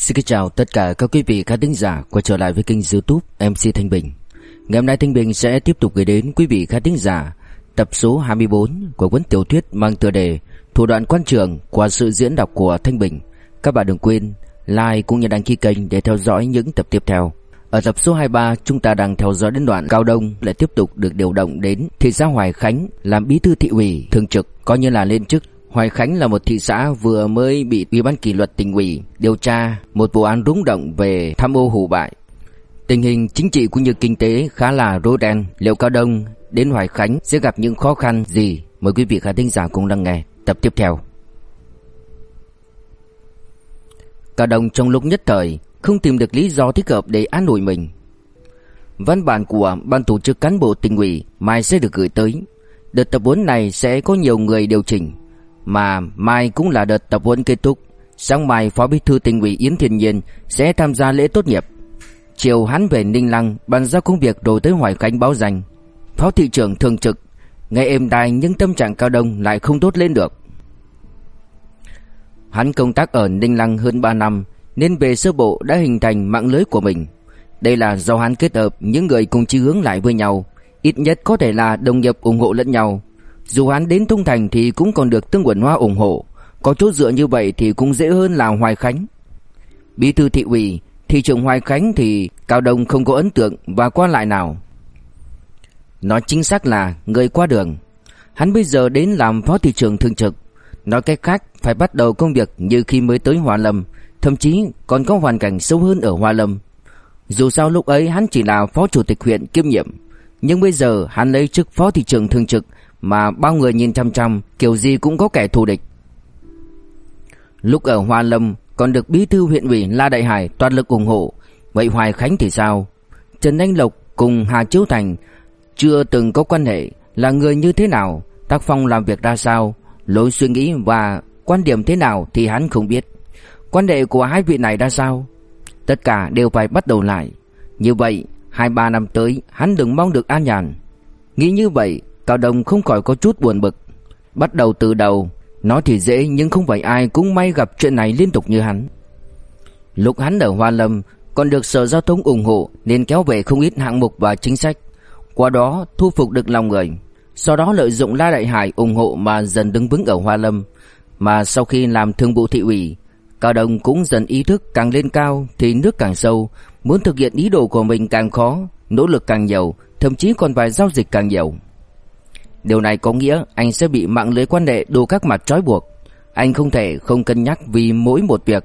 Xin kính chào tất cả các quý vị khán thính giả quay trở lại với kênh youtube MC Thanh Bình. Ngày hôm nay Thanh Bình sẽ tiếp tục gửi đến quý vị khán thính giả tập số 24 của cuốn tiểu thuyết mang tựa đề Thủ đoạn quan trường qua sự diễn đọc của Thanh Bình. Các bạn đừng quên like cũng như đăng ký kênh để theo dõi những tập tiếp theo. Ở tập số 23 chúng ta đang theo dõi đến đoạn Cao Đông lại tiếp tục được điều động đến thị xã Hoài Khánh làm bí thư thị ủy, thường trực coi như là lên chức Hoài Khánh là một thị xã vừa mới bị Ủy ban kỷ luật tỉnh ủy điều tra một vụ án rúng động về tham ô hủ bại. Tình hình chính trị cũng như kinh tế khá là rối ren. Liệu Cao Đông, đến Hoài Khánh sẽ gặp những khó khăn gì? Mời quý vị khán thính giả cùng lắng nghe tập tiếp theo. Cao Đông trong lúc nhất thời, không tìm được lý do thích hợp để an ủi mình. Văn bản của ban tổ chức cán bộ tỉnh ủy mai sẽ được gửi tới. Đợt tập huấn này sẽ có nhiều người điều chỉnh mà mai cũng là đợt tập huấn kết thúc. Sáng mai Phó Bí thư tỉnh ủy Yến Thiên Nhiên sẽ tham gia lễ tốt nghiệp. Chiều hắn về Ninh Lăng bàn giao công việc đổi tới Hoài Khánh báo danh. Phó thị trưởng thường trực nghe êm tai nhưng tâm trạng Cao Đông lại không tốt lên được. Hắn công tác ở Ninh Lăng hơn 3 năm nên về sơ bộ đã hình thành mạng lưới của mình. Đây là do hắn kết hợp những người cùng chí hướng lại với nhau, ít nhất có thể là đồng nghiệp ủng hộ lẫn nhau. Dù hắn đến Thông Thành thì cũng còn được Tương Quẩn Hoa ủng hộ, có chỗ dựa như vậy thì cũng dễ hơn là Hoài Khánh. Bí thư thị ủy, thị trưởng Hoài Khánh thì Cao Đông không có ấn tượng và qua lại nào. Nói chính xác là người qua đường. Hắn bây giờ đến làm phó thị trưởng thường trực. Nói cách khác phải bắt đầu công việc như khi mới tới Hoa Lâm, thậm chí còn có hoàn cảnh sâu hơn ở Hoa Lâm. Dù sao lúc ấy hắn chỉ là phó chủ tịch huyện kiêm nhiệm, nhưng bây giờ hắn lấy chức phó thị trưởng thường trực mà bao người nhìn chăm chăm, kiểu gì cũng có kẻ thù địch. Lúc ở Hoa Lâm còn được bí thư huyện ủy La Đại Hải toàn lực ủng hộ, vậy Hoài Khánh thì sao? Trần Anh Lộc cùng Hà Chiếu Thành chưa từng có quan hệ, là người như thế nào, tác phong làm việc ra sao, lối suy nghĩ và quan điểm thế nào thì hắn không biết. Quan hệ của hai vị này ra sao? Tất cả đều phải bắt đầu lại. Như vậy, hai ba năm tới hắn đừng mong được an nhàn. Nghĩ như vậy, Cao Đông không khỏi có chút buồn bực. Bắt đầu từ đầu, nói thì dễ nhưng không phải ai cũng may gặp chuyện này liên tục như hắn. Lúc hắn ở Hoa Lâm còn được Sở Giao thông ủng hộ nên kéo về không ít hạng mục và chính sách. Qua đó thu phục được lòng người. Sau đó lợi dụng La Đại Hải ủng hộ mà dần đứng vững ở Hoa Lâm. Mà sau khi làm thương vụ thị ủy, Cao Đông cũng dần ý thức càng lên cao thì nước càng sâu, muốn thực hiện ý đồ của mình càng khó, nỗ lực càng nhiều, thậm chí còn vài giao dịch càng nhiều. Điều này có nghĩa anh sẽ bị mạng lưới quan hệ đủ các mặt trói buộc. Anh không thể không cân nhắc vì mỗi một việc,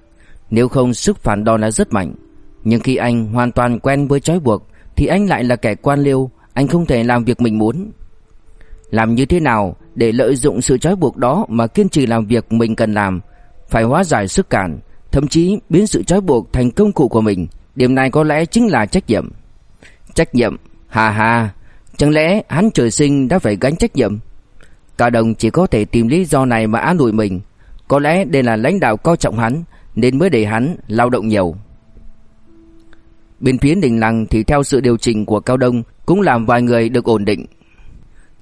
nếu không sức phản đòn là rất mạnh. Nhưng khi anh hoàn toàn quen với trói buộc thì anh lại là kẻ quan liêu, anh không thể làm việc mình muốn. Làm như thế nào để lợi dụng sự trói buộc đó mà kiên trì làm việc mình cần làm, phải hóa giải sức cản, thậm chí biến sự trói buộc thành công cụ của mình, điểm này có lẽ chính là trách nhiệm. Trách nhiệm, hà hà, Chẳng lẽ hắn trời sinh đã phải gánh trách nhiệm? Cao Đồng chỉ có thể tìm lý do này mà án đuổi mình. Có lẽ đây là lãnh đạo coi trọng hắn, Nên mới để hắn lao động nhiều. Bên phía đình lăng thì theo sự điều chỉnh của Cao Đông Cũng làm vài người được ổn định.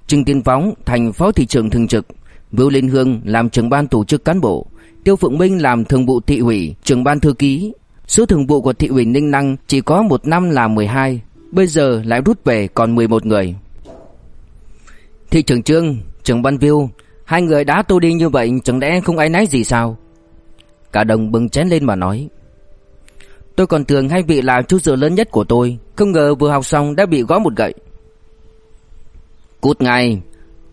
Trương Tiên Phóng thành phó thị trưởng thường trực Vưu Linh Hương làm trưởng ban tổ chức cán bộ, Tiêu Phượng Minh làm thường vụ thị ủy, trưởng ban thư ký. Số thường vụ của thị ủy Ninh Năng chỉ có một năm là 12 Bây giờ lại rút về còn 11 người. Thị trưởng Trương, Trưởng Ban Viu, Hai người đã tu đi như vậy, Chẳng lẽ không ai nấy gì sao? Cả đồng bưng chén lên mà nói. Tôi còn tưởng hai vị là chú dựa lớn nhất của tôi, Không ngờ vừa học xong đã bị gõ một gậy. Cút ngay,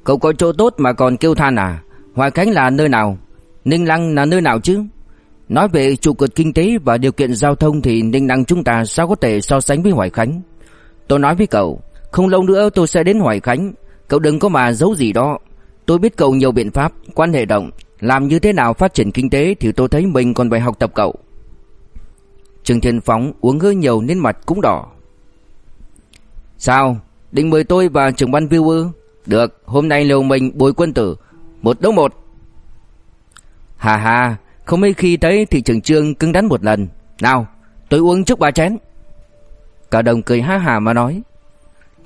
Cậu có chỗ tốt mà còn kêu than à? Hoài Khánh là nơi nào? Ninh Lăng là nơi nào chứ? Nói về trụ cột kinh tế và điều kiện giao thông Thì Ninh Lăng chúng ta sao có thể so sánh với Hoài Khánh? Tôi nói với cậu, không lâu nữa tôi sẽ đến Hoài Khánh, cậu đừng có mà giấu gì đó. Tôi biết cậu nhiều biện pháp, quan hệ động, làm như thế nào phát triển kinh tế thì tôi thấy mình còn phải học tập cậu. Trương Thiên Phóng uống hơi nhiều nên mặt cũng đỏ. Sao? Định mời tôi và trưởng ban view ư? Được, hôm nay liều mình bồi quân tử, một đấu một. Hà hà, không mấy khi thấy thị trưởng trương cứng đắn một lần. Nào, tôi uống trước ba chén. Cao Đông cười ha hà mà nói.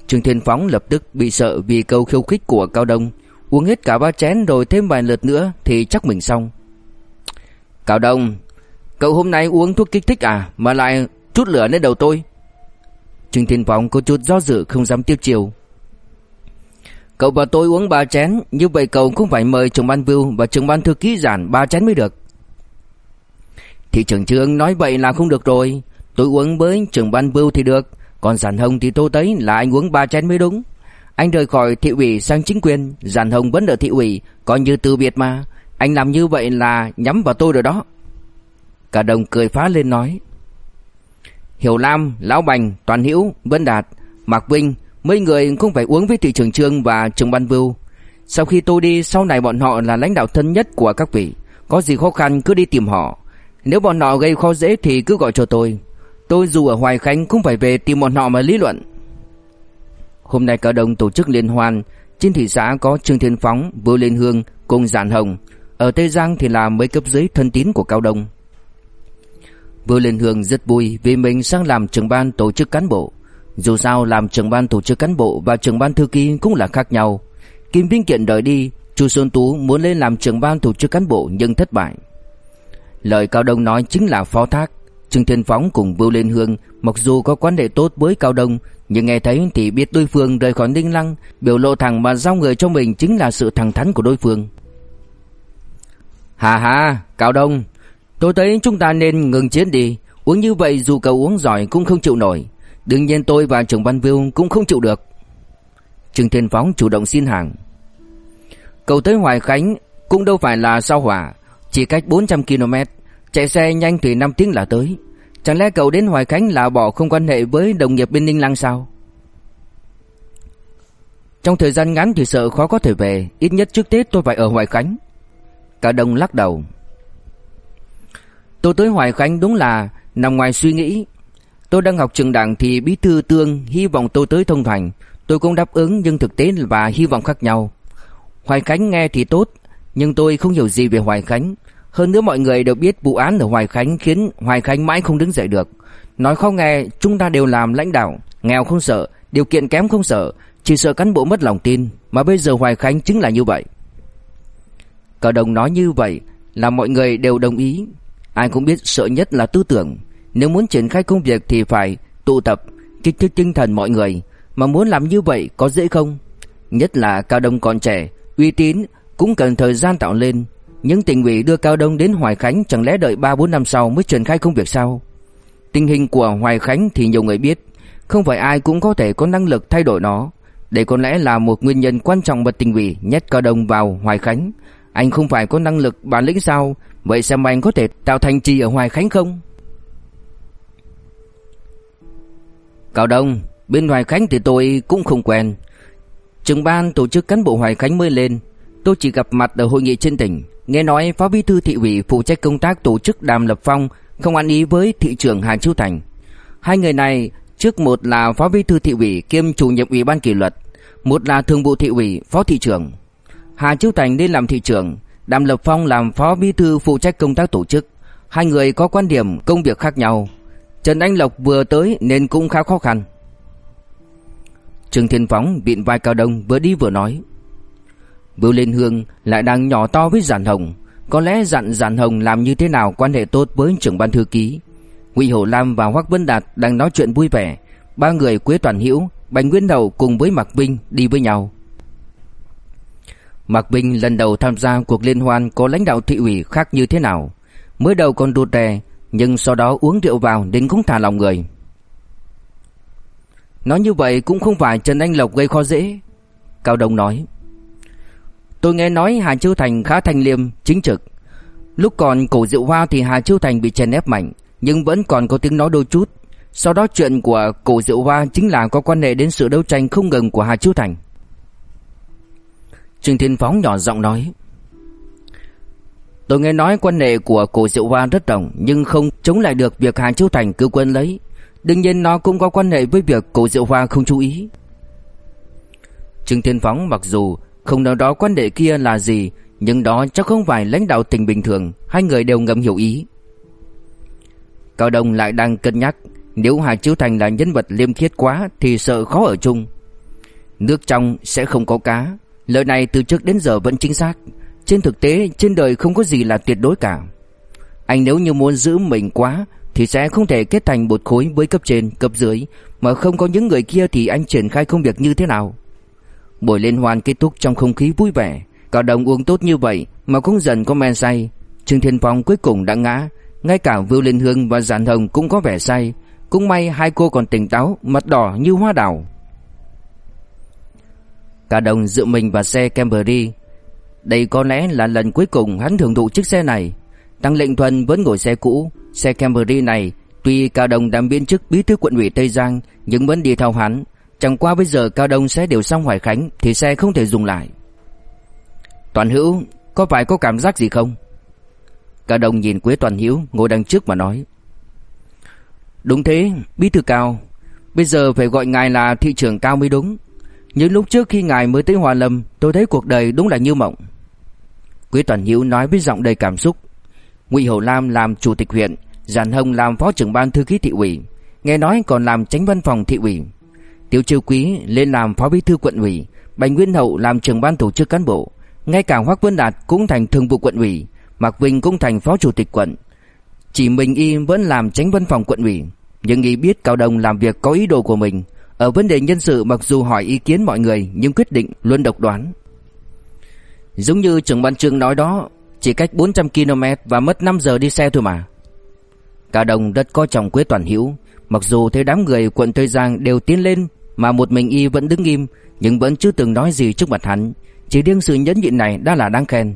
Trương Thiên Phóng lập tức bị sợ vì câu khiêu khích của Cao Đông. Uống hết cả ba chén rồi thêm vài lượt nữa thì chắc mình xong. Cao Đông, Cậu hôm nay uống thuốc kích thích à Mà lại chút lửa lên đầu tôi Trương Thiên Phóng có chút do dự không dám tiếp chiều Cậu và tôi uống ba chén Như vậy cậu cũng phải mời trưởng ban Vưu Và trưởng ban thư ký giản ba chén mới được Thị trưởng trương nói vậy là không được rồi Tôi uống với trưởng ban bưu thì được Còn giản hồng thì tôi thấy là anh uống ba chén mới đúng. Anh rời khỏi thị ủy sang chính quyền Giản hồng vẫn ở thị ủy Coi như từ biệt mà. Anh làm như vậy là nhắm vào tôi rồi đó. Cả đồng cười phá lên nói Hiểu Lam, Lão Bành, Toàn Hữu, Vân Đạt, Mạc Vinh Mấy người không phải uống với thị trưởng trương và trưởng ban bưu. Sau khi tôi đi Sau này bọn họ là lãnh đạo thân nhất của các vị. Có gì khó khăn cứ đi tìm họ. Nếu bọn họ gây khó dễ thì cứ gọi cho tôi. Tôi dù ở Hoài Khánh cũng phải về tìm bọn họ mà lý luận Hôm nay cả đồng tổ chức liên hoan Trên thị xã có Trương Thiên Phóng, Vô Liên Hương cùng Giản Hồng Ở Tây Giang thì là mấy cấp dưới thân tín của Cao Đông Vô Liên Hương rất vui vì mình sang làm trưởng ban tổ chức cán bộ dù sao làm trưởng ban tổ chức cán bộ và trưởng ban thư ký cũng là khác nhau. Kim Vinh Kiện đợi đi, Chu Xuân Tú muốn lên làm trưởng ban tổ chức cán bộ nhưng thất bại. Lời Cao Đông nói chính là phó thác. Trương Thiên Phóng cùng Vưu Liên Hương mặc dù có quan hệ tốt với Cao Đông nhưng nghe thấy thì biết đối phương rời khỏi Ninh Lăng, biểu lộ thẳng mà giao người cho mình chính là sự thẳng thắn của đối phương. Hà hà, Cao Đông, tôi thấy chúng ta nên ngừng chiến đi, uống như vậy dù cậu uống giỏi cũng không chịu nổi. Đương nhiên tôi và trưởng Văn Vưu cũng không chịu được. Trương Thiên Phóng chủ động xin hàng. Cầu tới Hoài Khánh cũng đâu phải là sao hỏa, chỉ cách 400 km, chạy xe nhanh thì 5 tiếng là tới. Chẳng lẽ cậu đến Hoài Khánh là bỏ không quan hệ với đồng nghiệp bên Ninh Lăng sao? Trong thời gian ngắn thì sợ khó có thể về, ít nhất trước Tết tôi phải ở Hoài Khánh. Cả đồng lắc đầu. Tôi tới Hoài Khánh đúng là nằm ngoài suy nghĩ, Tôi đang học trường đảng thì bí thư tương hy vọng tôi tới thông thành. Tôi cũng đáp ứng nhưng thực tế và hy vọng khác nhau. Hoài Khánh nghe thì tốt, nhưng tôi không hiểu gì về Hoài Khánh. Hơn nữa mọi người đều biết vụ án ở Hoài Khánh khiến Hoài Khánh mãi không đứng dậy được. Nói khó nghe, chúng ta đều làm lãnh đạo, nghèo không sợ, điều kiện kém không sợ, chỉ sợ cán bộ mất lòng tin, mà bây giờ Hoài Khánh chính là như vậy. Cả đồng nói như vậy là mọi người đều đồng ý. Ai cũng biết sợ nhất là tư tưởng. Nếu muốn triển khai công việc thì phải tụ tập, kích thích tinh thần mọi người, mà muốn làm như vậy có dễ không? Nhất là Cao Đông còn trẻ, uy tín cũng cần thời gian tạo lên. Những tỉnh ủy đưa Cao Đông đến Hoài Khánh chẳng lẽ đợi 3-4 năm sau mới triển khai công việc sao? Tình hình của Hoài Khánh thì nhiều người biết, không phải ai cũng có thể có năng lực thay đổi nó. Đây có lẽ là một nguyên nhân quan trọng mà tỉnh ủy nhét Cao Đông vào Hoài Khánh. Anh không phải có năng lực bản lĩnh sao? Vậy xem anh có thể tạo thành trì ở Hoài Khánh không? Cao Đông, bên Hoài Khánh thì tôi cũng không quen. Trưởng ban tổ chức cán bộ Hoài Khánh mới lên, tôi chỉ gặp mặt ở hội nghị trên tỉnh. Nghe nói phó bí thư thị ủy phụ trách công tác tổ chức Đàm Lập Phong không ăn ý với thị trưởng Hà Chiêu Thành. Hai người này, trước một là phó bí thư thị ủy kiêm chủ nhiệm ủy ban kỷ luật, một là thường vụ thị ủy phó thị trưởng. Hà Chiêu Thành nên làm thị trưởng, Đàm Lập Phong làm phó bí thư phụ trách công tác tổ chức. Hai người có quan điểm công việc khác nhau, Trần Anh Lộc vừa tới nên cũng khá khó khăn. Trương Thiên Phóng viện vai Cao Đông vừa đi vừa nói. Bưu Liên Hương lại đang nhỏ to với Giản Hồng. Có lẽ dặn Giản Hồng làm như thế nào quan hệ tốt với trưởng ban thư ký. Ngụy Hổ Lam và Hoắc Vân Đạt đang nói chuyện vui vẻ. Ba người Quế Toàn Hữu, Bành Nguyên Đầu cùng với Mạc Vinh đi với nhau. Mạc Vinh lần đầu tham gia cuộc liên hoan có lãnh đạo thị ủy khác như thế nào. Mới đầu còn đột rè nhưng sau đó uống rượu vào đến cũng thả lòng người Nói như vậy cũng không phải Trần Anh Lộc gây khó dễ Cao Đông nói Tôi nghe nói Hà Châu Thành khá thanh liêm, chính trực Lúc còn cổ rượu hoa thì Hà Châu Thành bị chèn ép mạnh Nhưng vẫn còn có tiếng nói đôi chút Sau đó chuyện của cổ rượu hoa chính là có quan hệ đến sự đấu tranh không ngừng của Hà Châu Thành Trương Thiên Phóng nhỏ giọng nói Tôi nghe nói quan hệ của cổ Diệu Hoa rất rộng nhưng không chống lại được việc Hà Châu Thành cứ quân lấy. Đương nhiên nó cũng có quan hệ với việc cổ Diệu Hoa không chú ý. Trương Thiên Phóng mặc dù không nói đó quan đệ kia là gì nhưng đó chắc không phải lãnh đạo tỉnh bình thường, hai người đều ngầm hiểu ý. Cao Đông lại đang cân nhắc nếu Hà Chiếu Thành là nhân vật liêm khiết quá thì sợ khó ở chung. Nước trong sẽ không có cá, lời này từ trước đến giờ vẫn chính xác. Trên thực tế trên đời không có gì là tuyệt đối cả Anh nếu như muốn giữ mình quá thì sẽ không thể kết thành một khối với cấp trên, cấp dưới mà không có những người kia thì anh triển khai công việc như thế nào? Buổi liên hoan kết thúc trong không khí vui vẻ, cả đồng uống tốt như vậy mà cũng dần có men say. Trương Thiên Phong cuối cùng đã ngã, ngay cả Vưu Liên Hương và Giản Hồng cũng có vẻ say. Cũng may hai cô còn tỉnh táo, mặt đỏ như hoa đào. Cả đồng dựa mình vào xe Camry. Đây có lẽ là lần cuối cùng hắn thưởng thụ chiếc xe này. Tăng Lệnh Thuần vẫn ngồi xe cũ, xe Camry này tuy Cao Đồng đảm biên chức bí thư quận ủy Tây Giang nhưng vẫn đi theo hắn. Chẳng qua bây giờ Cao Đông sẽ điều xong Hoài Khánh thì xe không thể dùng lại. Toàn Hữu, có phải có cảm giác gì không? Cao Đông nhìn Quế Toàn Hữu ngồi đằng trước mà nói. Đúng thế, bí thư Cao, bây giờ phải gọi ngài là thị trưởng Cao mới đúng. Những lúc trước khi ngài mới tới hòa Lâm, tôi thấy cuộc đời đúng là như mộng. Quế Toàn Hữu nói với giọng đầy cảm xúc. Ngụy Hậu Lam làm chủ tịch huyện, Giản Hồng làm phó trưởng ban thư ký thị ủy, nghe nói còn làm tránh văn phòng thị ủy. Tiêu Chiêu Quý lên làm phó bí thư quận ủy, Bành Nguyên Hậu làm trưởng ban tổ chức cán bộ, ngay cả Hoắc Vân Đạt cũng thành thường vụ quận ủy, Mạc Vinh cũng thành phó chủ tịch quận. Chỉ mình y vẫn làm tránh văn phòng quận ủy, nhưng y biết Cao Đông làm việc có ý đồ của mình, ở vấn đề nhân sự mặc dù hỏi ý kiến mọi người nhưng quyết định luôn độc đoán. Giống như trưởng ban trường nói đó, chỉ cách 400 km và mất 5 giờ đi xe thôi mà. Cả đồng rất coi trọng Quế Toàn Hữu, mặc dù thấy đám người quận Tây Giang đều tiến lên mà một mình y vẫn đứng im, nhưng vẫn chưa từng nói gì trước mặt hắn, chỉ riêng sự nhẫn nhịn này đã là đáng khen.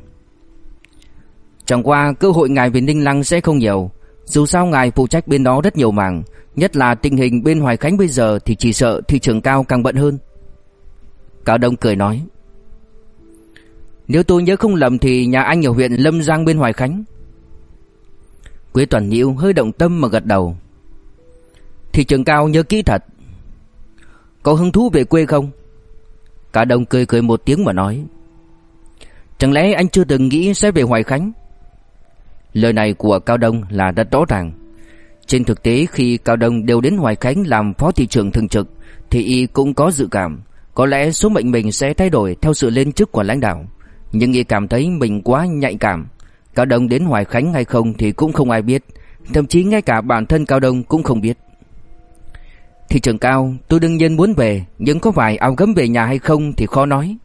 Chẳng qua cơ hội ngài về Ninh Lăng sẽ không nhiều, dù sao ngài phụ trách bên đó rất nhiều mảng, nhất là tình hình bên Hoài Khánh bây giờ thì chỉ sợ thị trường cao càng bận hơn. Cao Đông cười nói: nếu tôi nhớ không lầm thì nhà anh ở huyện Lâm Giang bên Hoài Khánh. Quế Toàn Nhiễu hơi động tâm mà gật đầu. Thị trường cao nhớ kỹ thật. Có hứng thú về quê không? Cả đồng cười cười một tiếng mà nói. Chẳng lẽ anh chưa từng nghĩ sẽ về Hoài Khánh? Lời này của Cao Đông là rất rõ ràng. Trên thực tế, khi Cao Đông đều đến Hoài Khánh làm phó thị trưởng thường trực, thì y cũng có dự cảm, có lẽ số mệnh mình sẽ thay đổi theo sự lên chức của lãnh đạo. Nhưng y cảm thấy mình quá nhạy cảm Cao Đông đến Hoài Khánh hay không thì cũng không ai biết Thậm chí ngay cả bản thân Cao Đông cũng không biết Thị trường Cao, tôi đương nhiên muốn về, Nhưng có phải áo gấm về nhà hay không thì khó nói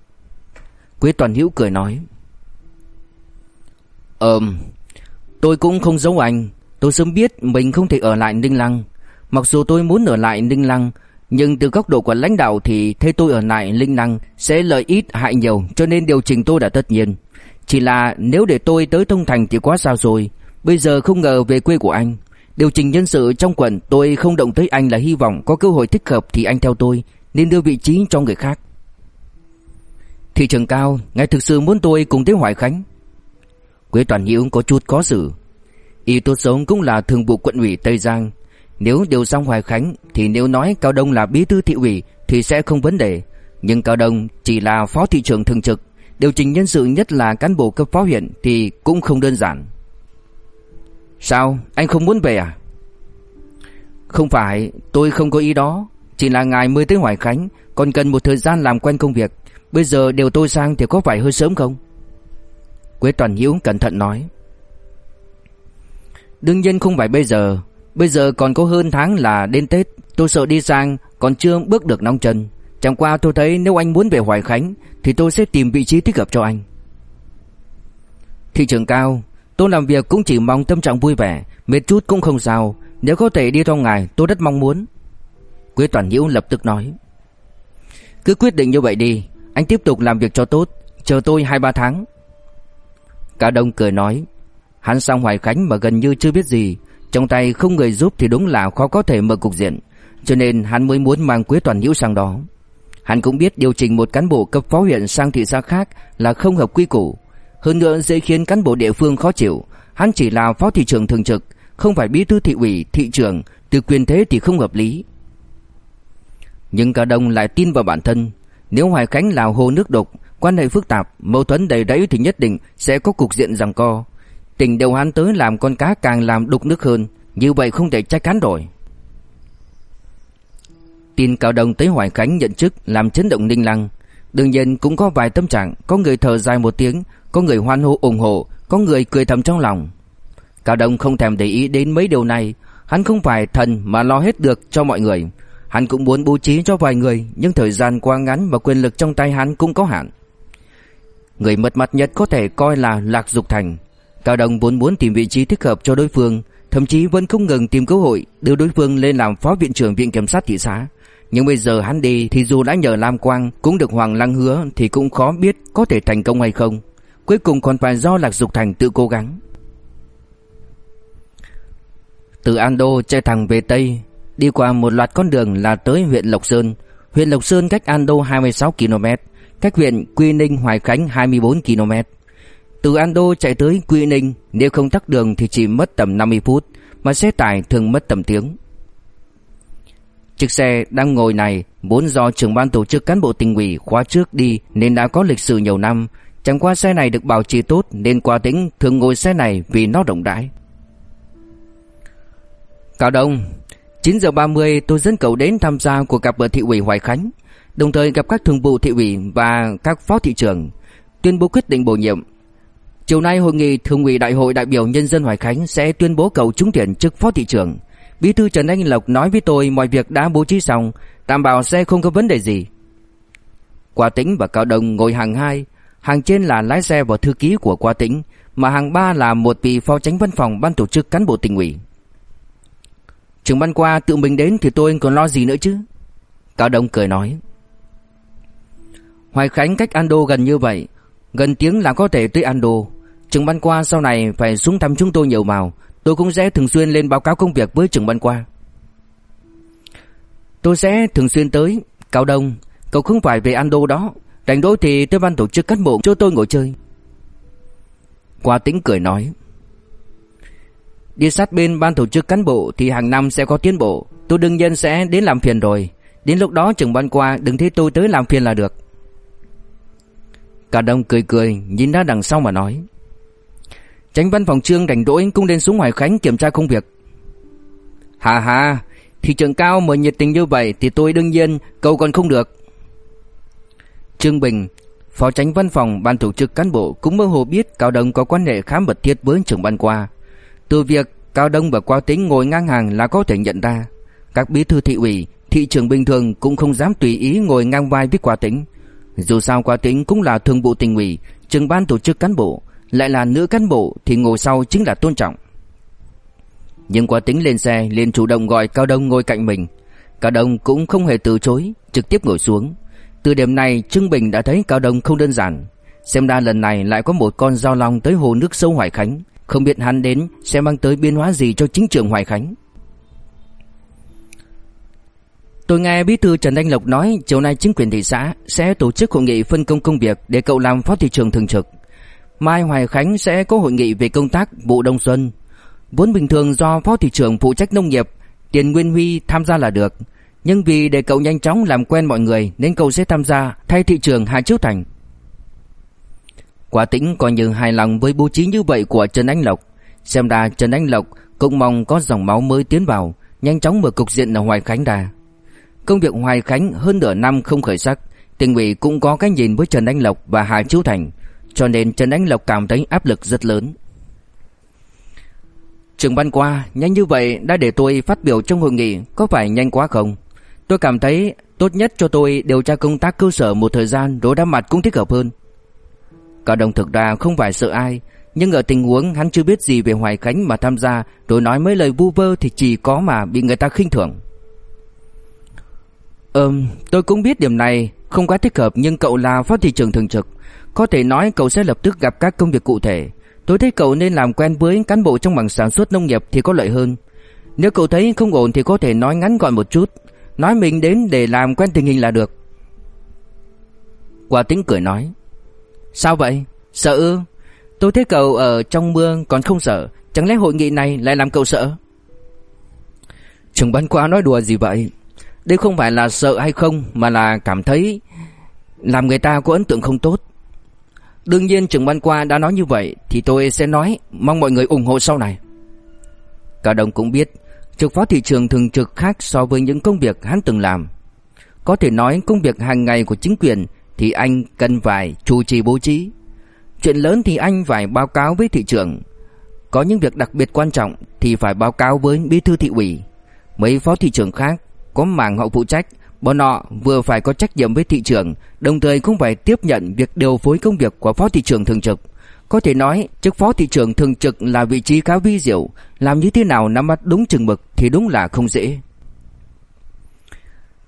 Quế Toàn Hữu cười nói Ờm, Tôi cũng không giấu anh Tôi sớm biết mình không thể ở lại Ninh Lăng Mặc dù tôi muốn ở lại Ninh Lăng, nhưng từ góc độ của lãnh đạo thì Thế tôi ở lại Ninh Lăng sẽ lợi ít hại nhiều, cho nên điều chỉnh tôi đã tất nhiên. Chỉ là nếu để tôi tới Thông Thành thì quá sao rồi. Bây giờ không ngờ về quê của anh. Điều chỉnh nhân sự trong quận tôi không động tới anh là hy vọng có cơ hội thích hợp thì anh theo tôi nên đưa vị trí cho người khác. Thị trường cao, ngài thực sự muốn tôi cùng tới Hoài Khánh. Quế Toàn hiếu có chút có xử. Y tốt sống cũng là thường vụ quận ủy Tây Giang, nếu điều xong Hoài Khánh thì nếu nói Cao Đông là bí thư thị ủy thì sẽ không vấn đề. Nhưng Cao Đông chỉ là phó thị trưởng thường trực, điều chỉnh nhân sự nhất là cán bộ cấp phó huyện thì cũng không đơn giản. Sao, anh không muốn về à? Không phải, tôi không có ý đó, chỉ là ngài mới tới Hoài Khánh, còn cần một thời gian làm quen công việc, bây giờ đều tôi sang thì có phải hơi sớm không? Quế Toàn Hiếu cẩn thận nói. Đương nhiên không phải bây giờ, Bây giờ còn có hơn tháng là đến Tết. Tôi sợ đi sang còn chưa bước được nóng chân. Chẳng qua tôi thấy nếu anh muốn về Hoài Khánh Thì tôi sẽ tìm vị trí thích hợp cho anh. Thị trường cao Tôi làm việc cũng chỉ mong tâm trạng vui vẻ Mệt chút cũng không sao. Nếu có thể đi theo ngài, tôi rất mong muốn. Quế Toàn Nhiễu lập tức nói. Cứ quyết định như vậy đi, Anh tiếp tục làm việc cho tốt, Chờ tôi 2-3 tháng. Cả đông cười nói. Hắn sang Hoài Khánh mà gần như chưa biết gì. Trong tay không người giúp thì đúng là khó có thể mở cục diện. Cho nên hắn mới muốn mang Quế Toàn Hữu sang đó. Hắn cũng biết điều chỉnh một cán bộ cấp phó huyện sang thị xã khác là không hợp quy củ. Hơn nữa dễ khiến cán bộ địa phương khó chịu. Hắn chỉ là phó thị trưởng thường trực Không phải bí thư thị ủy, thị trưởng Từ quyền thế thì không hợp lý. Nhưng cả đồng lại tin vào bản thân. Nếu Hoài Khánh là hồ nước độc Quan hệ phức tạp, mâu thuẫn đầy đẫy thì nhất định sẽ có cục diện giằng co. Tình đầu hắn tới làm con cá càng làm đục nước hơn Như vậy không thể trách hắn rồi Tin cao đồng tới Hoài Khánh nhận chức làm chấn động Ninh Lăng. Đương nhiên cũng có vài tâm trạng Có người thở dài một tiếng có người hoan hô ủng hộ, Có người cười thầm trong lòng. Cao Đông không thèm để ý đến mấy điều này. Hắn không phải thần mà lo hết được cho mọi người. Hắn cũng muốn bố trí cho vài người, Nhưng thời gian quá ngắn và quyền lực trong tay hắn cũng có hạn. Người mất mặt nhất có thể coi là Lạc Dục Thành. Cao Đông vốn muốn tìm vị trí thích hợp cho đối phương, Thậm chí vẫn không ngừng tìm cơ hội Đưa đối phương lên làm phó viện trưởng viện kiểm sát thị xã Nhưng bây giờ hắn đi Thì dù đã nhờ Lam Quang Cũng được Hoàng Lăng hứa Thì cũng khó biết có thể thành công hay không. Cuối cùng còn phải do Lạc Dục Thành tự cố gắng. Từ Ando chạy thẳng về Tây, Đi qua một loạt con đường là tới huyện Lộc Sơn. Huyện Lộc Sơn cách Ando 26 km Cách huyện Quy Ninh, Hoài Khánh 24 km Từ Ando chạy tới Quy Ninh, Nếu không tắt đường thì chỉ mất tầm 50 phút, Mà xe tải thường mất tầm tiếng. Chiếc xe đang ngồi này, vốn do trưởng ban tổ chức cán bộ tỉnh ủy khóa trước đi nên đã có lịch sử nhiều năm. Chẳng qua xe này được bảo trì tốt nên qua tính thường ngồi xe này vì nó rộng rãi. Cao Đông, 9 giờ 30 tôi dẫn cậu đến tham gia cuộc gặp ở thị ủy Hoài Khánh, đồng thời gặp các thường vụ thị ủy và các phó thị trưởng, tuyên bố quyết định bổ nhiệm. Chiều nay hội nghị thường ủy đại hội đại biểu nhân dân Hoài Khánh sẽ tuyên bố cậu trúng tuyển chức phó thị trưởng. Bí thư Trần Anh Lộc nói với tôi mọi việc đã bố trí xong, đảm bảo sẽ không có vấn đề gì. quả Tĩnh và Cao Đông ngồi hàng hai, hàng trên là lái xe và thư ký của Qua Tĩnh, mà hàng ba là một vị phó tránh văn phòng ban tổ chức cán bộ tỉnh ủy. Trưởng ban qua tự mình đến thì tôi còn lo gì nữa chứ? Cao Đông cười nói. Hoài Khánh cách Ando gần như vậy, gần tiếng là có thể tới Ando. Trưởng ban qua sau này phải xuống thăm chúng tôi nhiều vào, Tôi cũng sẽ thường xuyên lên báo cáo công việc với trưởng ban qua Tôi sẽ thường xuyên tới Cao Đông Cậu không phải về Ando đó Rảnh rỗi thì tới ban tổ chức cán bộ cho tôi ngồi chơi Qua tính cười nói Đi sát bên ban tổ chức cán bộ Thì hàng năm sẽ có tiến bộ Tôi đương nhiên sẽ đến làm phiền rồi Đến lúc đó trưởng ban qua đừng thấy tôi tới làm phiền là được Cả đông cười cười Nhìn ra đằng sau mà nói Tránh văn phòng trương rảnh rỗi cũng đến xuống Hoài Khánh kiểm tra công việc. Hà hà, thị trường cao mời nhiệt tình như vậy thì tôi đương nhiên cầu còn không được. Trương Bình, phó tránh văn phòng ban tổ chức cán bộ cũng mơ hồ biết Cao Đông có quan hệ khá mật thiết với trưởng ban qua. Từ việc Cao Đông và Qua Tính ngồi ngang hàng là có thể nhận ra. Các bí thư thị ủy, thị trưởng bình thường cũng không dám tùy ý ngồi ngang vai với Qua Tính. Dù sao Qua Tính cũng là thường vụ tỉnh ủy, trưởng ban tổ chức cán bộ, lại là nữ cán bộ thì ngồi sau chính là tôn trọng. Nhưng qua tính lên xe liền chủ động gọi Cao Đông ngồi cạnh mình. Cao Đông cũng không hề từ chối, trực tiếp ngồi xuống. Từ điểm này Trương Bình đã thấy Cao Đông không đơn giản. Xem ra lần này lại có một con giao long tới hồ nước sâu Hoài Khánh. Không biết hắn đến sẽ mang tới biến hóa gì cho chính trường Hoài Khánh. Tôi nghe bí thư Trần Anh Lộc nói chiều nay chính quyền thị xã sẽ tổ chức hội nghị phân công công việc để cậu làm phó thị trưởng thường trực. Mai Hoài Khánh sẽ có hội nghị về công tác vụ đông xuân. Vốn bình thường do phó thị trưởng phụ trách nông nghiệp, Tiền Nguyên Huy tham gia là được. Nhưng vì để cậu nhanh chóng làm quen mọi người nên cậu sẽ tham gia thay thị trường Hà Chiếu Thành. Quả tĩnh coi như hài lòng với bố trí như vậy của Trần Anh Lộc. Xem ra Trần Anh Lộc cũng mong có dòng máu mới tiến vào, nhanh chóng mở cục diện ở Hoài Khánh ra. Công việc Hoài Khánh hơn nửa năm không khởi sắc, tỉnh ủy cũng có cái nhìn với Trần Anh Lộc và Hà Chiếu Thành. Cho nên Trần Anh Lộc cảm thấy áp lực rất lớn Trường ban qua Nhanh như vậy đã để tôi phát biểu trong hội nghị Có phải nhanh quá không Tôi cảm thấy tốt nhất cho tôi điều tra công tác cơ sở một thời gian Rồi đáp mặt cũng thích hợp hơn. Cả đồng thực ra không phải sợ ai Nhưng ở tình huống hắn chưa biết gì về Hoài Khánh mà tham gia Rồi nói mấy lời vu vơ thì chỉ có mà bị người ta khinh thường. Ừm, tôi cũng biết điểm này không quá thích hợp nhưng cậu là phó thị trưởng thường trực. Có thể nói cậu sẽ lập tức gặp các công việc cụ thể. Tôi thấy cậu nên làm quen với cán bộ trong mảng sản xuất nông nghiệp thì có lợi hơn. Nếu cậu thấy không ổn thì có thể nói ngắn gọn một chút. Nói mình đến để làm quen tình hình là được Quả tính cười nói, Sao vậy? Sợ ư? Tôi thấy cậu ở trong mưa còn không sợ, Chẳng lẽ hội nghị này lại làm cậu sợ? Trường ban qua nói đùa gì vậy? Đây không phải là sợ hay không, Mà là cảm thấy Làm người ta có ấn tượng không tốt Đương nhiên trưởng ban qua đã nói như vậy, Thì tôi sẽ nói, Mong mọi người ủng hộ sau này Cả đồng cũng biết Trực phó thị trường thường trực khác so với những công việc hắn từng làm Có thể nói công việc hàng ngày của chính quyền Thì anh cần phải chủ trì bố trí Chuyện lớn thì anh phải báo cáo với thị trường có những việc đặc biệt quan trọng thì phải báo cáo với bí thư thị ủy. Mấy phó thị trưởng khác có mảng họ phụ trách, bọn họ vừa phải có trách nhiệm với thị trưởng, đồng thời cũng phải tiếp nhận việc điều phối công việc của phó thị trưởng thường trực. Có thể nói, chức phó thị trưởng thường trực là vị trí khá vi diệu, làm như thế nào nắm bắt đúng chừng mực thì đúng là không dễ.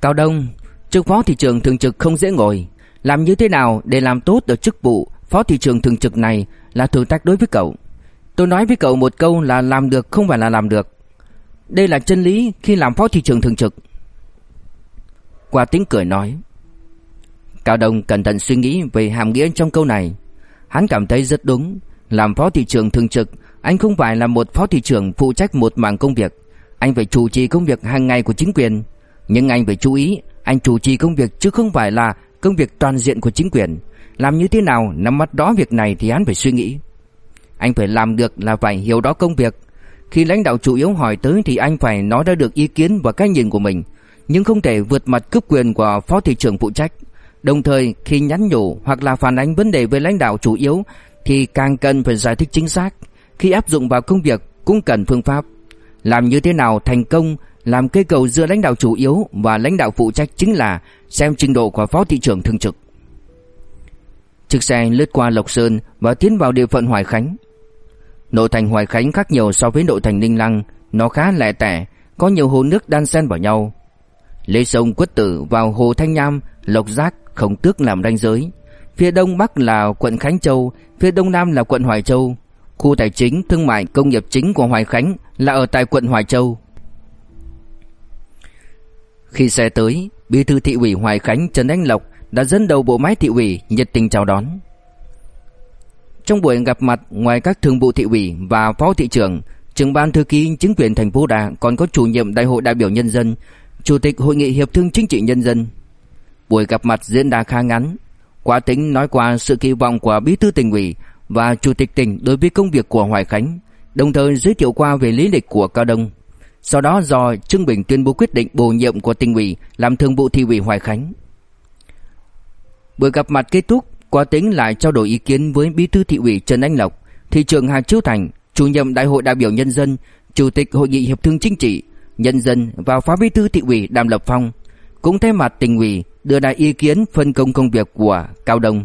Cao Đông, chức phó thị trưởng thường trực không dễ ngồi, làm như thế nào để làm tốt được chức vụ phó thị trưởng thường trực này là thử thách đối với cậu. Tôi nói với cậu một câu là làm được không phải là làm được. Đây là chân lý khi làm phó thị trưởng thường trực. Qua tiếng cười nói. Cao Đông cẩn thận suy nghĩ về hàm nghĩa trong câu này. Hắn cảm thấy rất đúng. Làm phó thị trưởng thường trực, anh không phải là một phó thị trưởng phụ trách một mảng công việc. Anh phải chủ trì công việc hàng ngày của chính quyền. Nhưng anh phải chú ý, anh chủ trì công việc chứ không phải là công việc toàn diện của chính quyền. Làm như thế nào nắm bắt đó việc này thì hắn phải suy nghĩ. Anh phải làm được là phải hiểu đó công việc. Khi lãnh đạo chủ yếu hỏi tới thì anh phải nói ra được ý kiến và cái nhìn của mình, nhưng không thể vượt mặt cướp quyền của phó thị trưởng phụ trách. Đồng thời, khi nhắn nhủ hoặc là phản ánh vấn đề với lãnh đạo chủ yếu thì càng cần phải giải thích chính xác. Khi áp dụng vào công việc cũng cần phương pháp. Làm như thế nào thành công làm cây cầu giữa lãnh đạo chủ yếu và lãnh đạo phụ trách chính là xem trình độ của phó thị trưởng thường trực. Chiếc xe lướt qua Lộc Sơn và tiến vào địa phận Hoài Khánh. Nội thành Hoài Khánh khác nhiều so với nội thành Ninh Lăng, nó khá lẻ tẻ, có nhiều hồ nước đan xen vào nhau. Lấy sông Quất Tử vào hồ Thanh Nham, Lộc Giác, Khổng Tước làm ranh giới. Phía đông bắc là quận Khánh Châu, phía đông nam là quận Hoài Châu. Khu tài chính, thương mại, công nghiệp chính của Hoài Khánh là ở tại quận Hoài Châu. Khi xe tới, Bí thư thị ủy Hoài Khánh Trần Anh Lộc đã dẫn đầu bộ máy thị ủy nhiệt tình chào đón. Trong buổi gặp mặt, ngoài các thường vụ thị ủy và phó thị trưởng, trưởng ban thư ký chính quyền thành phố Đà còn có chủ nhiệm đại hội đại biểu nhân dân, chủ tịch hội nghị hiệp thương chính trị nhân dân. Buổi gặp mặt diễn ra khá ngắn, quá tính nói qua sự kỳ vọng của bí thư tỉnh ủy và chủ tịch tỉnh đối với công việc của Hoài Khánh, đồng thời giới thiệu qua về lý lịch của Cao Đông. Sau đó do Trương Bình tuyên bố quyết định bổ nhiệm của tỉnh ủy làm thường vụ thị ủy Hoài Khánh. Buổi gặp mặt kết thúc, Quá Tính lại trao đổi ý kiến với Bí thư thị ủy Trần Anh Lộc, thị trưởng Hà Chiếu Thành, chủ nhiệm Đại hội đại biểu nhân dân, chủ tịch hội nghị hiệp thương chính trị, nhân dân và phó bí thư thị ủy Đàm Lập Phong, cũng thay mặt tỉnh ủy đưa ra ý kiến phân công công việc của Cao Đông.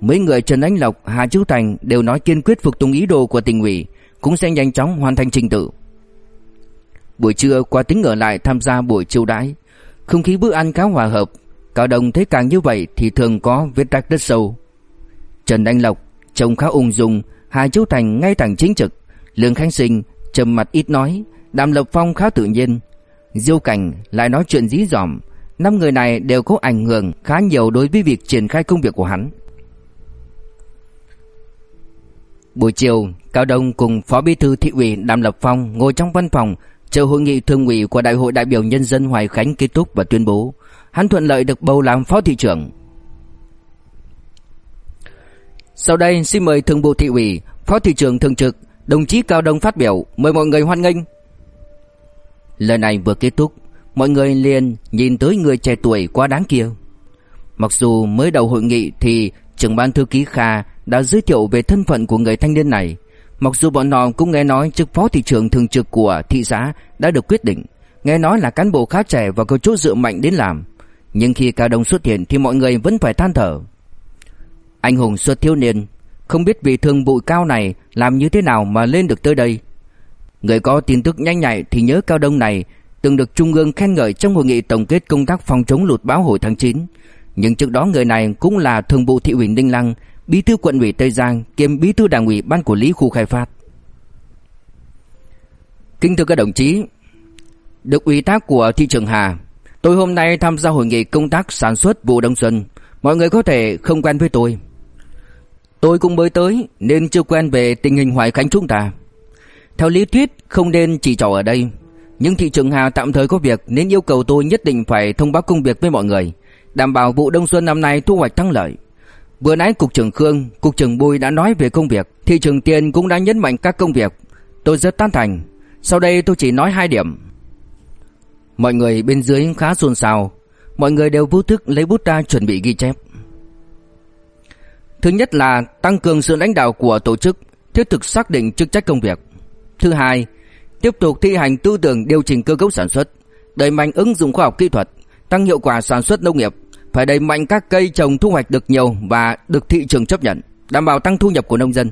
Mấy người Trần Ánh Lộc, Hà Chiếu Thành đều nói kiên quyết phục tùng ý đồ của tỉnh ủy, cũng sẽ nhanh chóng hoàn thành trình tự. Buổi trưa qua Tính ở lại tham gia buổi chiêu đãi, không khí bữa ăn khá hòa hợp, Cao Đông thấy càng như vậy thì thường có vết rách rất sâu. Trần Anh Lộc trông khá ung dung, Hà Châu Thành ngay thẳng chính trực, Lương Khánh Sinh trầm mặt ít nói, Đàm Lập Phong khá tự nhiên, Diêu Cảnh lại nói chuyện dí dỏm, năm người này đều có ảnh hưởng khá nhiều đối với việc triển khai công việc của hắn. Buổi chiều, Cao Đông cùng Phó Bí thư thị ủy Đàm Lập Phong ngồi trong văn phòng chờ hội nghị thường ủy của Đại hội đại biểu nhân dân Hoài Khánh kết thúc và tuyên bố hắn thuận lợi được bầu làm phó thị trưởng. Sau đây xin mời thường vụ thị ủy, phó thị trưởng thường trực, đồng chí Cao Đông phát biểu, mời mọi người hoan nghênh. Lời này vừa kết thúc, mọi người liền nhìn tới người trẻ tuổi quá đáng kia. Mặc dù mới đầu hội nghị thì trưởng ban thư ký Kha đã giới thiệu về thân phận của người thanh niên này. Mặc dù bọn họ cũng nghe nói chức phó thị trưởng thường trực của thị xã đã được quyết định, nghe nói là cán bộ khá trẻ và có chỗ dựa mạnh đến làm. Nhưng khi Cao Đông xuất hiện thì mọi người vẫn phải than thở. Anh hùng xuất thiếu niên, không biết vị thương bụi cao này làm như thế nào mà lên được tới đây. Người có tin tức nhanh nhạy thì nhớ Cao Đông này từng được Trung ương khen ngợi trong hội nghị tổng kết công tác phòng chống lụt bão hồi tháng 9. Nhưng trước đó người này cũng là thường vụ thị ủy Ninh Lăng, bí thư quận ủy Tây Giang kiêm bí thư đảng ủy ban quản lý khu khai phát. Kính thưa các đồng chí, được ủy thác của thị trưởng Hà, Tôi hôm nay tham gia hội nghị công tác sản xuất vụ đông xuân Mọi người có thể không quen với tôi Tôi cũng mới tới nên chưa quen về tình hình Hoài Khánh chúng ta Theo lý thuyết không nên chỉ trỏ ở đây nhưng thị trưởng Hà tạm thời có việc nên yêu cầu tôi nhất định phải thông báo công việc với mọi người Đảm bảo vụ đông xuân năm nay thu hoạch thắng lợi. Vừa nãy Cục trưởng Khương, Cục trưởng Bùi đã nói về công việc Thị trưởng Tiền cũng đã nhấn mạnh các công việc. Tôi rất tán thành. Sau đây tôi chỉ nói hai điểm. Mọi người bên dưới khá xôn xao. Mọi người đều vô thức lấy bút ra chuẩn bị ghi chép. Thứ nhất là tăng cường sự lãnh đạo của tổ chức thiết thực xác định chức trách công việc. Thứ hai, tiếp tục thi hành tư tưởng điều chỉnh cơ cấu sản xuất, đẩy mạnh ứng dụng khoa học kỹ thuật, tăng hiệu quả sản xuất nông nghiệp, phải đẩy mạnh các cây trồng thu hoạch được nhiều và được thị trường chấp nhận, đảm bảo tăng thu nhập của nông dân.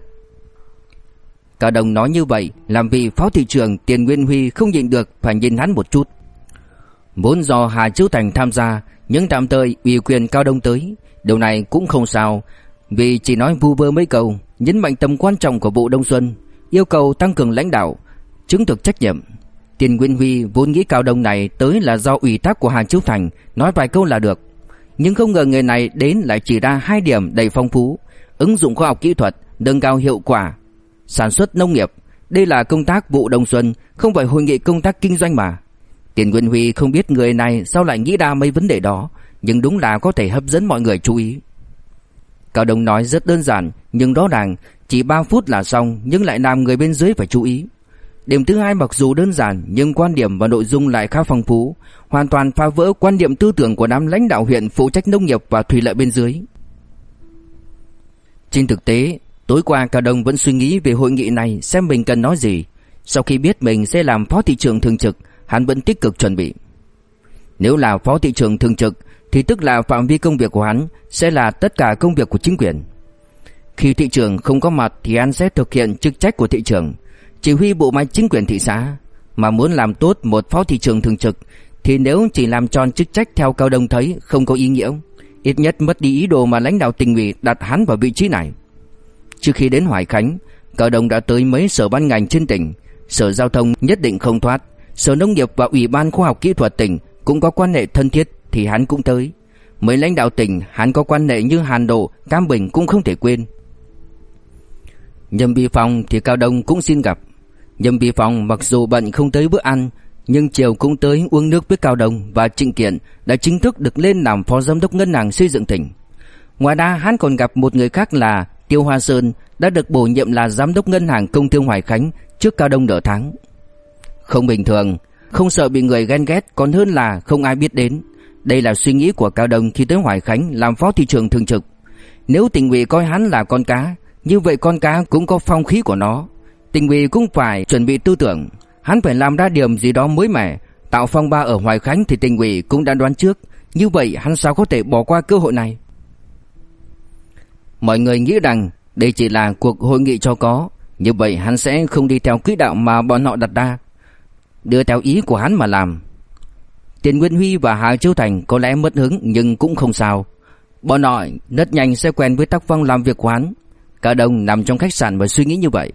Cả Đồng nói như vậy làm vì phó thị trưởng Tiền Nguyên Huy không nhịn được phải nhìn hắn một chút. Vốn do Hà Chiếu Thành tham gia, nhưng tạm thời ủy quyền Cao Đông tới, điều này cũng không sao, vì chỉ nói vu vơ mấy câu, nhấn mạnh tầm quan trọng của vụ Đông Xuân, yêu cầu tăng cường lãnh đạo, chứng thực trách nhiệm. Tiền Nguyên Huy vốn nghĩ Cao Đông này tới là do ủy thác của Hàn Chiếu Thành, nói vài câu là được. Nhưng không ngờ người này đến lại chỉ ra hai điểm đầy phong phú, ứng dụng khoa học kỹ thuật, nâng cao hiệu quả, sản xuất nông nghiệp. Đây là công tác vụ đông xuân, không phải hội nghị công tác kinh doanh mà. Tiền Nguyên Huy không biết người này sao lại nghĩ ra mấy vấn đề đó, nhưng đúng là có thể hấp dẫn mọi người chú ý. Cao Đông nói rất đơn giản, nhưng rõ ràng chỉ 3 phút là xong, nhưng lại làm người bên dưới phải chú ý. Điểm thứ hai mặc dù đơn giản nhưng quan điểm và nội dung lại khá phong phú, hoàn toàn phá vỡ quan điểm tư tưởng của đám lãnh đạo huyện phụ trách nông nghiệp và thủy lợi bên dưới. Trên thực tế, tối qua Cao Đông vẫn suy nghĩ về hội nghị này xem mình cần nói gì. Sau khi biết mình sẽ làm phó thị trưởng thường trực, hắn vẫn tích cực chuẩn bị. Nếu là phó thị trưởng thường trực thì tức là phạm vi công việc của hắn sẽ là tất cả công việc của chính quyền. Khi thị trưởng không có mặt thì hắn sẽ thực hiện chức trách của thị trưởng, chỉ huy bộ máy chính quyền thị xã. Mà muốn làm tốt một phó thị trưởng thường trực thì nếu chỉ làm tròn chức trách theo Cao Đông thấy không có ý nghĩa, ít nhất mất đi ý đồ mà lãnh đạo tỉnh ủy đặt hắn vào vị trí này. Trước khi đến Hoài Khánh, Cao Đông đã tới mấy sở ban ngành trên tỉnh, sở giao thông nhất định không thoát, sở nông nghiệp và ủy ban khoa học kỹ thuật tỉnh cũng có quan hệ thân thiết thì hắn cũng tới. Mấy lãnh đạo tỉnh hắn có quan hệ như Hàn Độ, Cam Bình cũng không thể quên. Nhâm Bi Phong thì Cao Đông cũng xin gặp. Nhâm Bi Phong mặc dù bận không tới bữa ăn, nhưng chiều cũng tới uống nước với Cao đồng và Trịnh Kiện đã chính thức được lên làm phó giám đốc ngân hàng xây dựng tỉnh. Ngoài ra hắn còn gặp một người khác là Tiêu Hoa Sơn đã được bổ nhiệm là giám đốc ngân hàng công thương Hoài Khánh trước Cao Đông nửa tháng. Không bình thường, không sợ bị người ghen ghét còn hơn là không ai biết đến. Đây là suy nghĩ của Cao Đông khi tới Hoài Khánh làm phó thị trường thường trực. Nếu tỉnh ủy coi hắn là con cá, như vậy con cá cũng có phong khí của nó. Tỉnh ủy cũng phải chuẩn bị tư tưởng, hắn phải làm ra điểm gì đó mới mẻ, tạo phong ba ở Hoài Khánh thì tỉnh ủy cũng đã đoán trước, như vậy hắn sao có thể bỏ qua cơ hội này. Mọi người nghĩ rằng đây chỉ là cuộc hội nghị cho có, như vậy hắn sẽ không đi theo quỹ đạo mà bọn họ đặt ra, đưa theo ý của hắn mà làm. Tiền Nguyên Huy và Hà Châu Thành có lẽ mất hứng nhưng cũng không sao. Bọn họ rất nhanh sẽ quen với tác phong làm việc của hắn. Cả đồng nằm trong khách sạn và suy nghĩ như vậy.